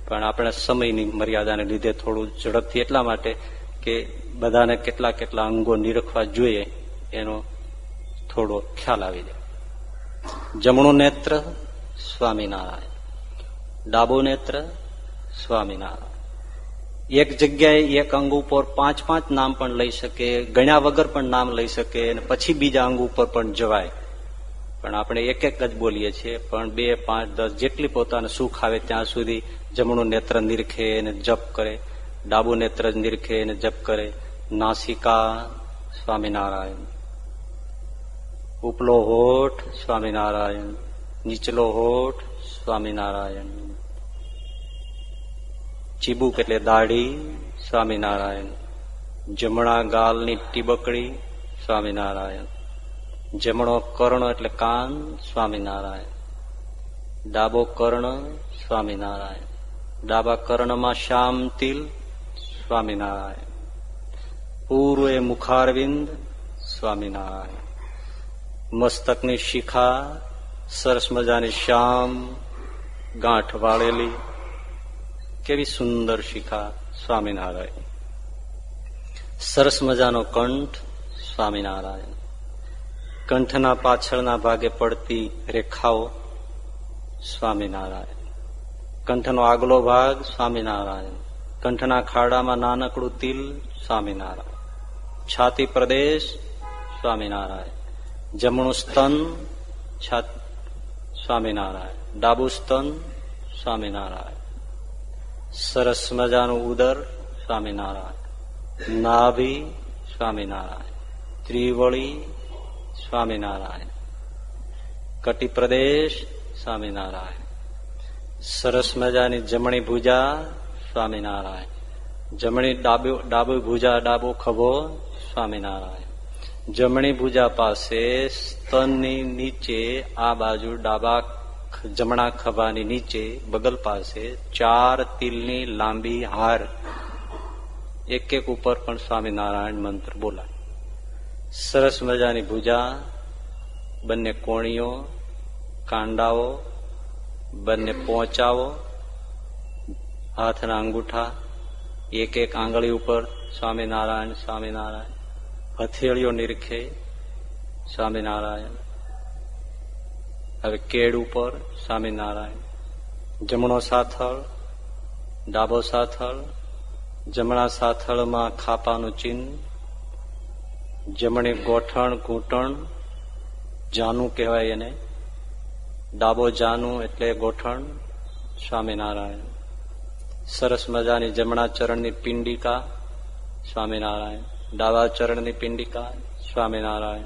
પણ આપણે સમયની મર્યાદાને લીધે થોડું ઝડપથી એટલા માટે કે બધાને કેટલા કેટલા અંગો નિરખવા જોઈએ એનો થોડો ખ્યાલ આવી જાય. જમણું નેત્ર સ્વામિનારાયણ. ડાબું નેત્ર સ્વામિનારાયણ. એક જગ્યાએ એક અંગ ઉપર પાંચ પાંચ નામ પણ લઈ શકે, ગણ્યા વગર પણ નામ લઈ શકે અને પછી બીજા અંગ ઉપર પણ જવાય. પણ આપણે એક એક જ બોલીએ છીએ, પણ બે, પાંચ, દસ, જેટલી પોતાને સુખ આવે ત્યાં સુધી જમણું નેત્ર નિરખે અને જપ કરે. ડાબુ નેત્ર નિરખે અને જપ કરે. નાસિકા સ્વામિનારાયણ. ઉપલો હોઠ સ્વામિનારાયણ. નીચલો હોઠ સ્વામિનારાયણ. ચીબુક એટલે દાઢી સ્વામિનારાયણ. જમણા ગાલની ટીબકડી સ્વામિનારાયણ. જમણો કર્ણ એટલે કાન સ્વામિનારાયણ. ડાબો કર્ણ સ્વામિનારાયણ. ડાબા કર્ણમાં શ્યામ તિલ સ્વામિનારાયણ. પૂર્વે મુખારવિંદ સ્વામિનારાયણ. મસ્તકની શિખા, સરસ મજાની શ્યામ, ગાંઠ વાળેલી, કેવી સુંદર શિખા સ્વામિનારાયણ. સરસ મજાનો કંઠ સ્વામિનારાયણ. કંઠના પાછળના ભાગે પડતી રેખાઓ સ્વામિનારાયણ. કંઠનો આગલો ભાગ સ્વામિનારાયણ. કંઠના ખાડામાં નાનકડું તિલ સ્વામિનારાયણ. છાતી પ્રદેશ સ્વામિનારાયણ. જમણું સ્તન સ્વામિનારાયણ. ડાબુ સ્તન સ્વામિનારાયણ. સરસ મજાનું ઉદર સ્વામિનારાયણ. નાભી સ્વામિનારાયણ. ત્રિવળી સ્વામિનારાયણ. કટી પ્રદેશ સ્વામિનારાયણ. સરસ મજાની જમણી ભુજા સ્વામિનારાયણ. જમણી ડાબુ ડાબુ ભુજા, ડાબો ખભો, સ્વામિનારાયણ. જમણી ભુજા પાસે સ્તનની નીચે, આ બાજુ ડાબા જમણા ખભાની નીચે, બગલ પાસે ચાર તિલની લાંબી હાર. એક એક ઉપર પણ સ્વામિનારાયણ મંત્ર બોલાય. સરસ મજાની ભુજા, બંને કોણીઓ, કાંડાઓ, બંને પહોંચાવો હાથના અંગૂઠા, એક એક આંગળી ઉપર સ્વામિનારાયણ સ્વામિનારાયણ. હથેળીઓ નિરખે, સ્વામિનારાયણ. હવે કેડ ઉપર સ્વામિનારાયણ. જમણો સાથળ, ડાબો સાથળ, જમણા સાથળમાં ખાપાનું ચિહ્ન, જમણે ગોઠણ, ઘૂંટણ, જાનું કહેવાય એને. ડાબો જાનું એટલે ગોઠણ, સ્વામિનારાયણ. સરસ મજાની જમણા ચરણની પિંડિકા, સ્વામિનારાયણ. ડાબા ચરણની પિંડિકા, સ્વામિનારાયણ.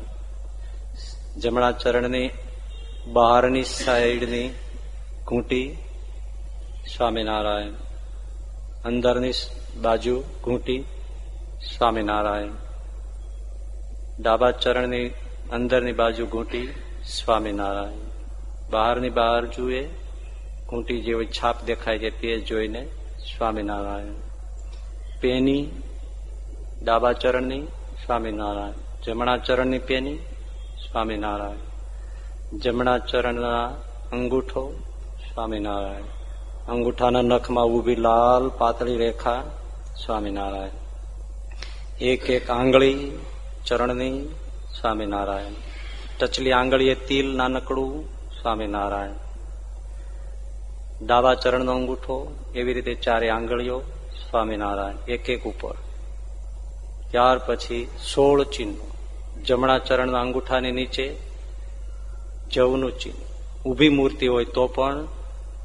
જમણા ચરણની બહારની સાઈડની ઘૂંટી, સ્વામિનારાયણ. અંદરની બાજુ ઘૂંટી, સ્વામિનારાયણ. ડાબા ચરણની અંદરની બાજુ ઘૂંટી, સ્વામિનારાયણ. બહારની બહાર જુએ ઘૂંટી જેવી છાપ દેખાય છે તે જોઈને સ્વામિનારાયણ. પેની ડાબા ચરણની સ્વામિનારાયણ. જમણા ચરણની પેની, સ્વામિનારાયણ. જમણા ચરણના અંગૂઠો, સ્વામિનારાયણ. અંગૂઠાના નખમાં ઊભી લાલ પાતળી રેખા, સ્વામિનારાયણ. એક એક આંગળી ચરણની, સ્વામિનારાયણ. ટચલી આંગળીએ તિલ નાનકડું, સ્વામિનારાયણ. ડાબા ચરણનો અંગૂઠો, એવી રીતે ચારે આંગળીઓ, સ્વામિનારાયણ, એક એક ઉપર. ત્યાર પછી સોળ ચિહ્નો. જમણા ચરણના અંગૂઠાની નીચે જવનું ચિહ્ન. ઊભી મૂર્તિ હોય તો પણ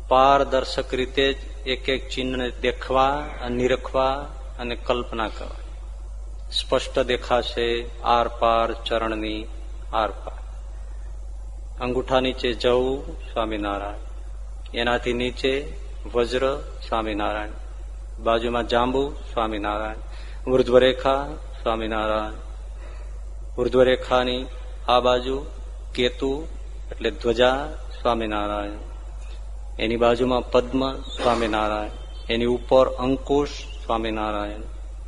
પારદર્શક રીતે જ એક એક ચિહ્નને દેખવા, નિરખવા અને કલ્પના કરવા. સ્પષ્ટ દેખાશે આર પાર ચરણની આર પાર અંગૂઠા નીચે જવું, સ્વામિનારાયણ. એનાથી નીચે વજ્ર સ્વામિનારાયણ, બાજુમાં જાંબુ સ્વામિનારાયણ, ઉર્ધ્વરેખા સ્વામિનારાયણ. ઉર્ધ્વરેખાની આ બાજુ કેતુ એટલે ધ્વજા સ્વામિનારાયણ. એની બાજુમાં પદ્મ સ્વામિનારાયણ. એની ઉપર અંકુશ સ્વામિનારાયણ.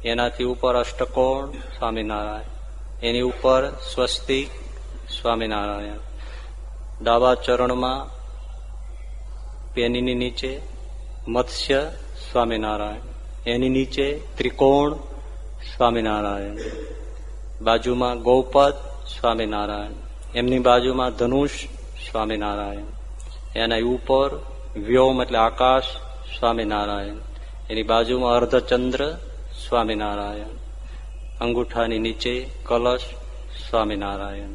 એનાથી ઉપર અષ્ટકોણ સ્વામિનારાયણ. એની ઉપર સ્વસ્તિક સ્વામિનારાયણ. ડાબા ચરણમાં પેનીની નીચે મત્સ્ય સ્વામિનારાયણ, એની નીચે ત્રિકોણ સ્વામિનારાયણ, બાજુમાં ગૌપદ સ્વામિનારાયણ, એમની બાજુમાં ધનુષ સ્વામિનારાયણ, એના ઉપર વ્યોમ એટલે આકાશ સ્વામિનારાયણ, એની બાજુમાં અર્ધચંદ્ર સ્વામિનારાયણ, અંગૂઠાની નીચે કલશ સ્વામિનારાયણ,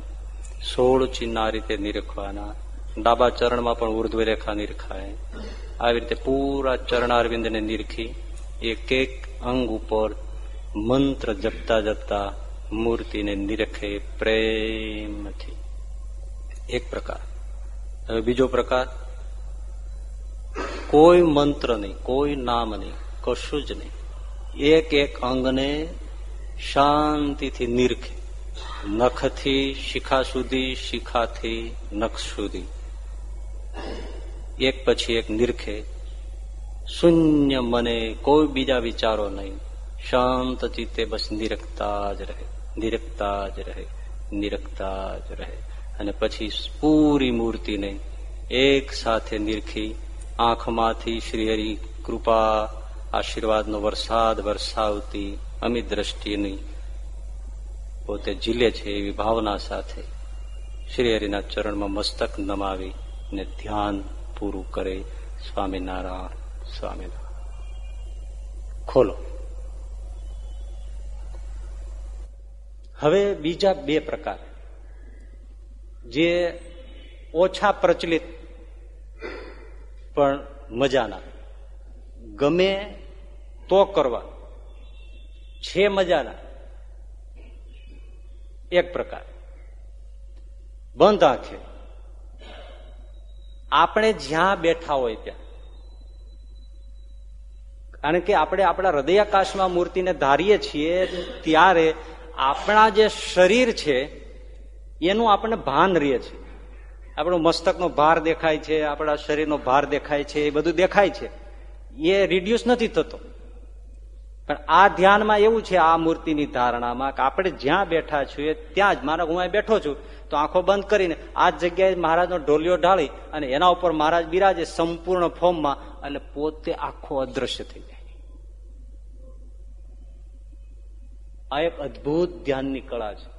સોળ ચિહ્ન રીતે નિરખવાના ડાબા ચરણમાં પણ ઉર્ધ્વ રેખા નિરખાય. આવી રીતે પૂરા ચરણારવિંદને નિરખી એક એક અંગ ઉપર મંત્ર જપતા જપતા મૂર્તિને નિરખે પ્રેમથી. એક પ્રકાર. હવે બીજો પ્રકાર. કોઈ મંત્ર નહીં, કોઈ નામ નહીં, કશું જ નહીં. એક એક અંગને શાંતિથી નિરખે. નખથી શિખા સુધી, શિખાથી નખ સુધી. એક પછી એક નિરખે. શૂન્ય મને કોઈ બીજા વિચારો નહીં. શાંત ચિત્તે બસ નિરખતા જ રહે. નિરખતા જ રહે. નિરખતા જ રહે. અને પછી પૂરી મૂર્તિને એક સાથે નિરખી આંખમાંથી શ્રીહરિ કૃપા, આશીર્વાદનો વરસાદ વરસાવતી અમિત દ્રષ્ટિની પોતે ઝીલે છે એવી ભાવના સાથે શ્રીહરિના ચરણમાં મસ્તક નમાવી. ને ધ્યાન પૂરું કરે સ્વામિનારાયણ સ્વામિનારાયણ. ખોલો. હવે બીજા બે પ્રકાર. જે ઓછા પ્રચલિત, પણ મજાના. ગમે તો કરવા. છે મજાના. એક પ્રકાર. બંધ આંખે. આપણે જ્યાં બેઠા હોય ત્યાં. કારણ કે આપણે આપણા હૃદયાકાશમાં મૂર્તિને ધારીએ છીએ ત્યારે આપણા જે શરીર છે, એનું આપણને ભાન રહે છે આપણો મસ્તકનો ભાર દેખાય છે, આપણા શરીરનો ભાર દેખાય છે, એ બધું દેખાય છે. એ રિડ્યુસ નથી થતો. પણ આ ધ્યાનમાં એવું છે, આ મૂર્તિની ધારણામાં કે આપણે જ્યાં બેઠા છીએ ત્યાં જ મારા હું બેઠો છું. તો આંખો બંધ કરીને આ જગ્યાએ મહારાજનો ઢોલિયો ઢાળી અને એના ઉપર મહારાજ બિરાજે સંપૂર્ણ ફોર્મમાં એટલે પોતે આખો અદ્રશ્ય થઈ જાય. આ એક અદભુત ધ્યાનની કળા છે.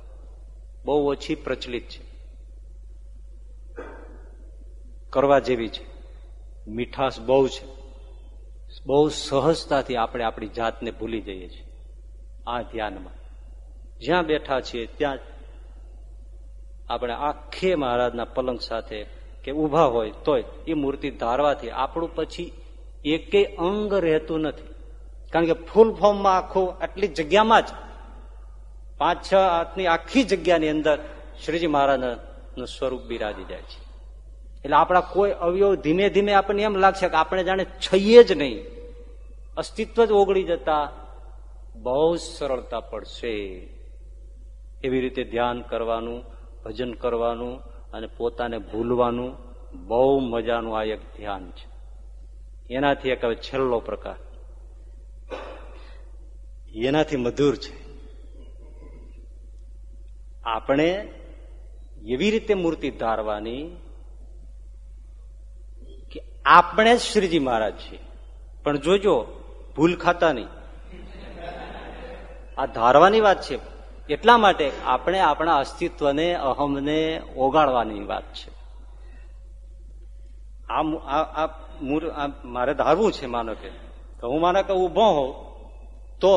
બહુ ઓછી પ્રચલિત છે. કરવા જેવી છે. મીઠાશ બહુ છે. બહુ સહજતાથી આપણે આપણી જાતને ભૂલી જઈએ છીએ આ ધ્યાનમાં. જ્યાં બેઠા છીએ ત્યાં આપણે આખે મહારાજના પલંગ સાથે કે ઊભા હોય તોય એ મૂર્તિ ધારવાથી આપણું પછી એકે અંગ રહેતું નથી. કારણ કે ફૂલ ફોર્મમાં આખું આટલી જગ્યામાં જ પાંચ છ હાથની આખી જગ્યાની અંદર શ્રીજી મહારાજનું સ્વરૂપ બિરાજી જાય છે. એટલે આપણા કોઈ અવયવ ધીમે ધીમે આપણને એમ લાગશે કે આપણે જાણે છઈએ જ નહીં. અસ્તિત્વ જ ઓગળી જતા બહુ સરળતા પડશે. એવી રીતે ધ્યાન કરવાનું, ભજન કરવાનું અને પોતાને ભૂલવાનું બહુ મજાનું આ એક ધ્યાન છે. એનાથી એક હવે છેલ્લો પ્રકાર. એનાથી મધુર છે. આપણે એવી રીતે મૂર્તિ ધારવાની કે આપણે શ્રીજી મહારાજ છીએ. પણ જોજો ભૂલ ખાતા નહીં. આ ધારવાની વાત છે. એટલા માટે આપણે આપણા અસ્તિત્વને, અહમને ઓગાળવાની વાત છે. આ મારે ધારવું છે માનો કે હું માનો કે ઊભો હોઉં, તો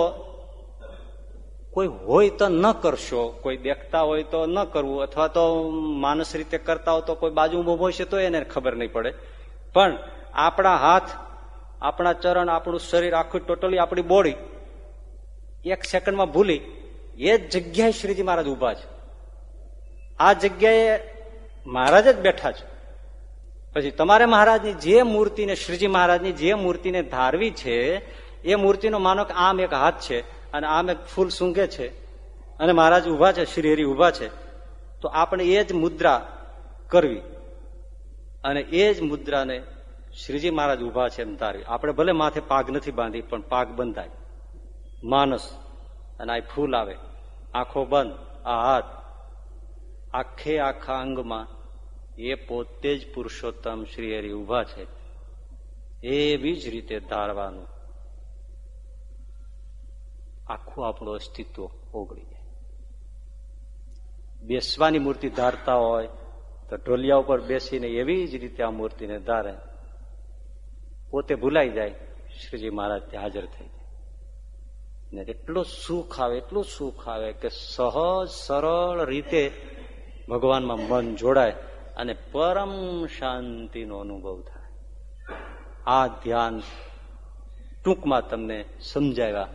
કોઈ હોય તો ન કરશો, કોઈ દેખતા હોય તો ન કરવું, અથવા તો માનસ રીતે કરતા હોય તો કોઈ બાજુ ઊભો છે તો એને ખબર નહીં પડે. પણ આપણા હાથ આપણા ચરણ આપણું શરીર આખું ટોટલી આપણી બોડી એક સેકન્ડમાં ભૂલી એ જ જગ્યાએ શ્રીજી મહારાજ ઊભા છે. આ જગ્યાએ મહારાજ જ બેઠા છે. પછી તમારે મહારાજની જે મૂર્તિને શ્રીજી મહારાજની જે મૂર્તિને ધારવી છે, એ મૂર્તિનો માનો કે આમ એક હાથ છે અને આમ એક ફૂલ સૂંઘે છે અને મહારાજ ઊભા છે, શ્રી હરિ ઊભા છે. તો આપણે એ જ મુદ્રા કરવી અને એ જ મુદ્રાને શ્રીજી મહારાજ ઊભા છે એમ ધારવી આપણે ભલે માથે પાગ નથી બાંધી, પણ પાગ બંધાય. માનસ અને આ ફૂલ આવે. આંખો બંધ, આ હાથ. આખે આખા અંગમાં એ પોતે જ પુરુષોત્તમ શ્રી હરિ ઊભા છે. એવી જ રીતે ધારવાનું. આખું આપણું અસ્તિત્વ ઓગળી જાય. બેસવાની મૂર્તિ ધારતા હોય, તો ઢોલિયા ઉપર બેસીને એવી જ રીતે આ મૂર્તિને ધારે. પોતે ભૂલાઈ જાય. શ્રીજી મહારાજ ત્યાં હાજર થઈ જાય ને એટલું સુખ આવે, એટલું સુખ આવે કે સહજ સરળ રીતે ભગવાનમાં મન જોડાય અને પરમ શાંતિનો અનુભવ થાય. આ ધ્યાન ટૂંકમાં તમને સમજાવ્યા.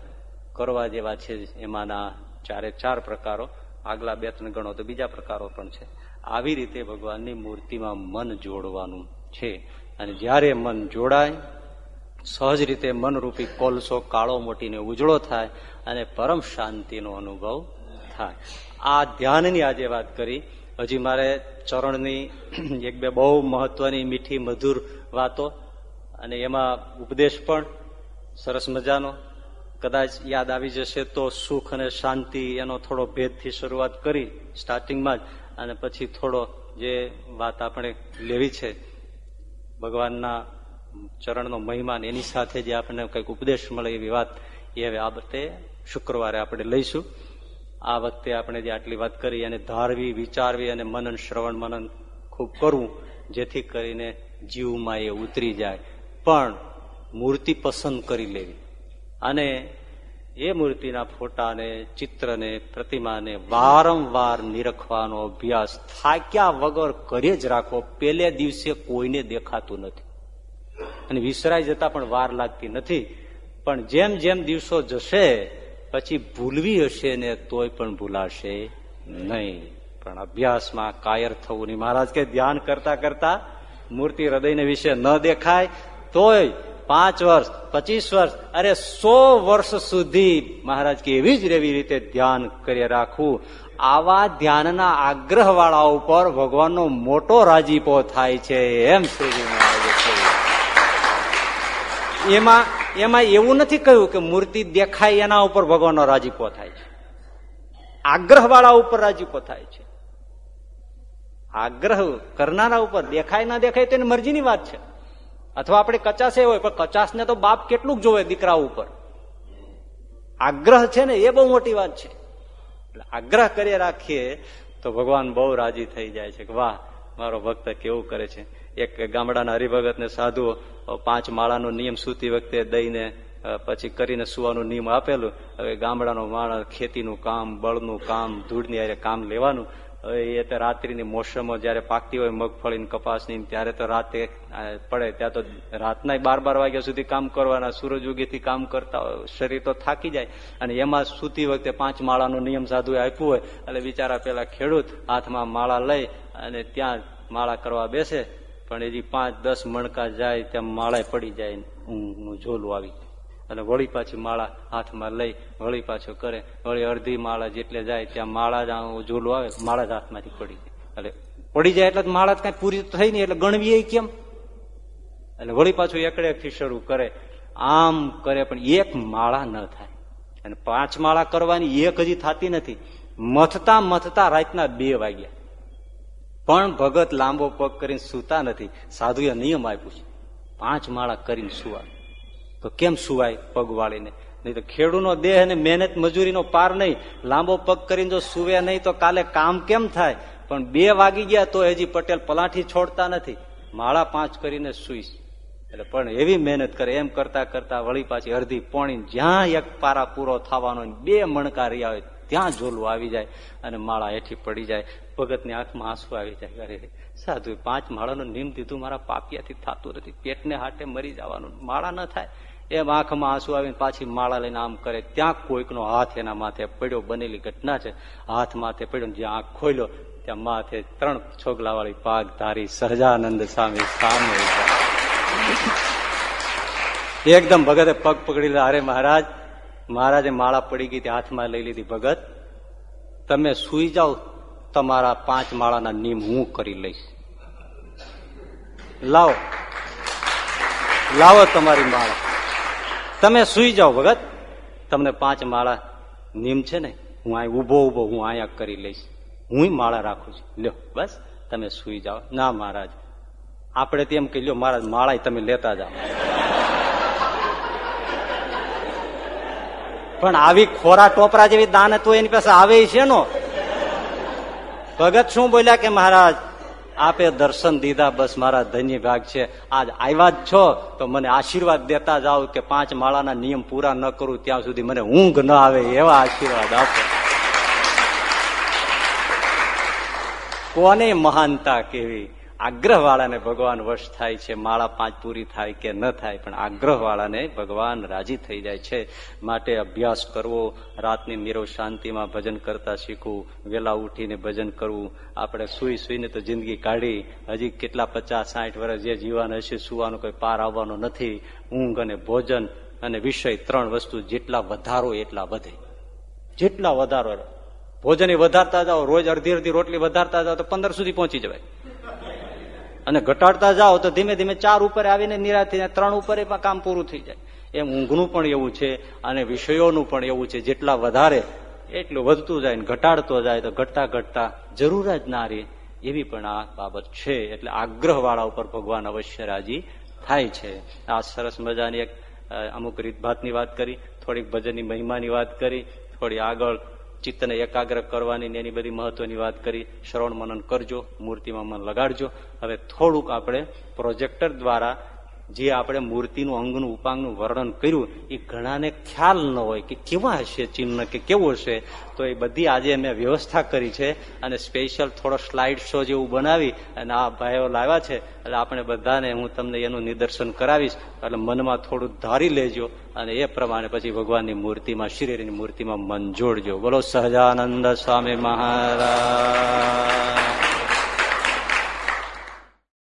કરવા જેવા છે એમાંના ચારે ચાર પ્રકારો. આગલા બે ત્રણ ગણો તો બીજા પ્રકારો પણ છે. આવી રીતે ભગવાનની મૂર્તિમાં મન જોડવાનું છે. અને જ્યારે મન જોડાય, સહજ રીતે મનરૂપી કોલસો કાળો મોટીને ઉજળો થાય અને પરમ શાંતિનો અનુભવ થાય. આ ધ્યાનની આજે વાત કરી. હજી મારે ચરણની, એક બે બહુ મહત્વની મીઠી, મધુર વાતો અને એમાં ઉપદેશ પણ સરસ મજાનો. કદાચ યાદ આવી જશે તો સુખ અને શાંતિ એનો થોડો ભેદથી શરૂઆત કરી સ્ટાર્ટિંગમાં જ અને પછી થોડો જે વાત આપણે લેવી છે ભગવાનના ચરણનો મહિમાન એની સાથે જે આપણને કંઈક ઉપદેશ મળે એવી વાત એ હવે આ વખતે શુક્રવારે આપણે લઈશું. આ વખતે આપણે જે આટલી વાત કરી અને ધારવી, વિચારવી અને મનન, શ્રવણ, મનન ખૂબ કરવું, જેથી કરીને જીવમાં એ ઉતરી જાય. પણ મૂર્તિ પસંદ કરી લેવી. અને એ મૂર્તિના ફોટાને, ચિત્રને, પ્રતિમાને વારંવાર નિરખવાનો અભ્યાસ થાક્યા વગર કરે જ રાખો પેલે દિવસે કોઈને દેખાતું નથી. અને વિસરાઈ જતા પણ વાર લાગતી નથી. પણ જેમ જેમ દિવસો જશે, પછી ભૂલવી હશે ને તોય પણ ભૂલાશે નહીં. પણ અભ્યાસમાં કાયર થવું નહીં. મહારાજ કે ધ્યાન કરતા કરતા મૂર્તિ હૃદયને વિશે ન દેખાય, તોય પાંચ વર્ષ, પચીસ વર્ષ, અરે સો વર્ષ સુધી મહારાજ કે એવી જ એવી રીતે ધ્યાન કરી રાખવું. આવા ધ્યાનના આગ્રહ વાળા ઉપર ભગવાનનો મોટો રાજીપો થાય છે, એમ શ્રીજી એમાં એમાં એવું નથી કહ્યું કે મૂર્તિ દેખાય એના ઉપર ભગવાનનો રાજીપો થાય છે. આગ્રહ વાળા ઉપર રાજીપો થાય છે. આગ્રહ કરનારા ઉપર દેખાય, ના દેખાય તો એની મરજીની વાત છે. અથવા આપણે કચાશે હોય, પણ કચાસને તો બાપ કેટલું જોવે દીકરા ઉપર. આગ્રહ છે ને એ બહુ મોટી વાત છે. એટલે આગ્રહ કરી રાખીએ તો ભગવાન બહુ રાજી થઈ જાય છે વાહ, મારો ભક્ત કેવું કરે છે. એક ગામડાના હરિભગત ને સાધુ પાંચ માળાનો નિયમ સૂતી વખતે દઈને પછી કરીને સુવાનું નિયમ આપેલું. હવે ગામડાનો માણસ ખેતીનું કામ, બળનું કામ, ધૂળની હારે કામ લેવાનું. એ તો રાત્રિની મોસમો, જયારે પાકતી હોય મગફળી કપાસની, ત્યારે તો રાતે પડે. ત્યાં તો રાતના બાર બાર વાગ્યા સુધી કામ કરવાના સૂરજ ઉગીથી કામ કરતા શરીર તો થાકી જાય. અને એમાં સૂતી વખતે પાંચ માળાનો નિયમ સાધુ આપ્યું હોય, એટલે બિચારા પેલા ખેડૂત હાથમાં માળા લઈ અને ત્યાં માળા કરવા બેસે, પણ એજી પાંચ દસ મણકા જાય, ત્યાં માળા પડી જાય ઊંઘનું ઝોલું આવી જાય. અને વળી પાછી માળા હાથમાં લઈ, વળી પાછો કરે. વળી અડધી માળા જેટલે જાય ત્યાં માળા જ ઝૂલો આવે, માળા જ હાથમાંથી પડી જાય. એટલે પડી જાય એટલે માળા કઈ પૂરી થઈ નહીં, એટલે ગણવી કેમ? એટલે વળી પાછું એકડે થી શરૂ કરે. આમ કરે પણ એક માળા ન થાય. અને પાંચ માળા કરવાની એક હજી થતી નથી. મથતા મથતા રાતના બે વાગ્યા. પણ ભગત લાંબો પગ કરીને સૂતા નથી. સાધુએ નિયમ આપ્યું છે. પાંચ માળા કરીને સુવા. તો કેમ સુવાય પગ વાળીને? નહીં તો ખેડૂનો દેહ અને મહેનત મજૂરીનો પાર નહીં. લાંબો પગ કરીને જો સુવે નહીં તો કાલે કામ કેમ થાય? પણ બે વાગી ગયા તો હજી પટેલ પલાઠી છોડતા નથી. માળા પાંચ કરીને સુઈશ. એટલે પણ એવી મહેનત કરે. એમ કરતા કરતા વળી પાછી અડધી પોણી જ્યાં એક પારા પૂરો થવાનો બે મણકા રહ્યા હોય ત્યાં ઝોલું આવી જાય અને માળા હેઠી પડી જાય. ભગતની આંખમાં આંસુ આવી જાય. અરે સાધુ પાંચ માળાનું નિમ દીધું. મારા પાપિયાથી થતું નથી. પેટને હાટે મરી જવાનું. માળા ન થાય. એમ આંખમાં આંસુ આવીને પાછી માળા લઈને આમ કરે. ત્યાં કોઈકનો હાથ એના માથે પડ્યો, બનેલી ઘટના છે. હાથ માથે પડ્યો જ્યાં આંખ ખોલ્યો, ત્યાં માથે ત્રણ છોગલા વાળી પાગ ધારી સહજાનંદ સામે સામે એકદમ ભગતે પગ પકડી લીધા. અરે મહારાજ, મહારાજે માળા પડી ગઈ હાથમાં લઈ લીધી ભગત. તમે સુઈ જાઓ, તમારા પાંચ માળાના નિયમ હું કરી લઈશ. લાવો લાવો તમારી માળા. તમે સુઈ જાઓ ભગત. તમને પાંચ માળા નિયમ છે ને, હું અહીં ઊભો ઊભો હું અહીંયા કરી લઈશ. હું માળા રાખું છું. લ્યો, બસ, તમે સુઈ જાઓ. ના મહારાજ, આપણે તેમ કહી લ્યો, મહારાજ માળા તમે લેતા જાઓ. પણ આવી ખોરા ટોપરા જેવી દાન તો એની પાસે આવે છે નો. ભગત શું બોલ્યા કે મહારાજ આપે દર્શન દીધા, બસ મારા ધન્ય ભાગ છે. આજ આવ્યા જ છો, તો મને આશીર્વાદ દેતા જાઓ કે પાંચ માળાના નિયમ પૂરા ન કરું ત્યાં સુધી મને ઊંઘ ન આવે એવા આશીર્વાદ આપો. કોને મહાનતા કેવી? આગ્રહ વાળાને ભગવાન વશ થાય છે, માળા પાંચ પૂરી થાય કે ન થાય, પણ આગ્રહ વાળાને ભગવાન રાજી થઈ જાય છે. માટે અભ્યાસ કરવો, રાતની નીરવ શાંતિમાં ભજન કરતા શીખવું વેલા ઉઠીને ભજન કરવું. આપણે સુઈ સુઈને તો જિંદગી કાઢી, હજી કેટલા પચાસ, સાઠ વર્ષ જે જીવન હશે, સુવાનો કોઈ પાર આવવાનો નથી. ઊંઘ અને ભોજન અને વિષય ત્રણ વસ્તુ જેટલા વધારો એટલા વધે. જેટલા વધારો, ભોજન વધારતા જાઓ, રોજ અડધી અડધી રોટલી વધારતા જાઓ, તો પંદર સુધી પહોંચી જવાય. અને ઘટાડતા જાઓ તો ધીમે ધીમે ચાર ઉપર આવીને નિરાથી ત્રણ ઉપર કામ પૂરું થઈ જાય. એમ ઊંઘનું પણ એવું છે અને વિષયોનું પણ એવું છે. જેટલા વધારે એટલું વધતું જાય ઘટાડતો જાય તો ઘટતા ઘટતા જરૂર જ ના રહે એવી પણ આ બાબત છે. એટલે આગ્રહ વાળા ઉપર ભગવાન અવશ્ય રાજી થાય છે. આ સરસ મજાની એક અમુક રીતભાતની વાત કરી, થોડીક ભજનની મહિમાની વાત કરી, થોડી આગળ ચિત્તને એકાગ્ર કરવાની એની બધી મહત્વની વાત કરી. શ્રવણ મનન કરજો, મૂર્તિમાં મન લગાડજો. હવે થોડુંક આપણે પ્રોજેક્ટર દ્વારા જે આપણે મૂર્તિનું, અંગનું, ઉપાંગનું વર્ણન કર્યું, એ ઘણાને ખ્યાલ ન હોય કે કેવા હશે, ચિહ્ન કે કેવું હશે, તો એ બધી આજે મેં વ્યવસ્થા કરી છે અને સ્પેશિયલ થોડો સ્લાઇડ શો જેવું બનાવી અને આ ભાઈઓ લાવ્યા છે. એટલે આપણે બધાને હું તમને એનું નિદર્શન કરાવીશ. એટલે મનમાં થોડું ધારી લેજો અને એ પ્રમાણે પછી ભગવાનની મૂર્તિમાં શ્રીની મૂર્તિમાં મન જોડજો. બોલો સહજાનંદ સ્વામી મહારાજ.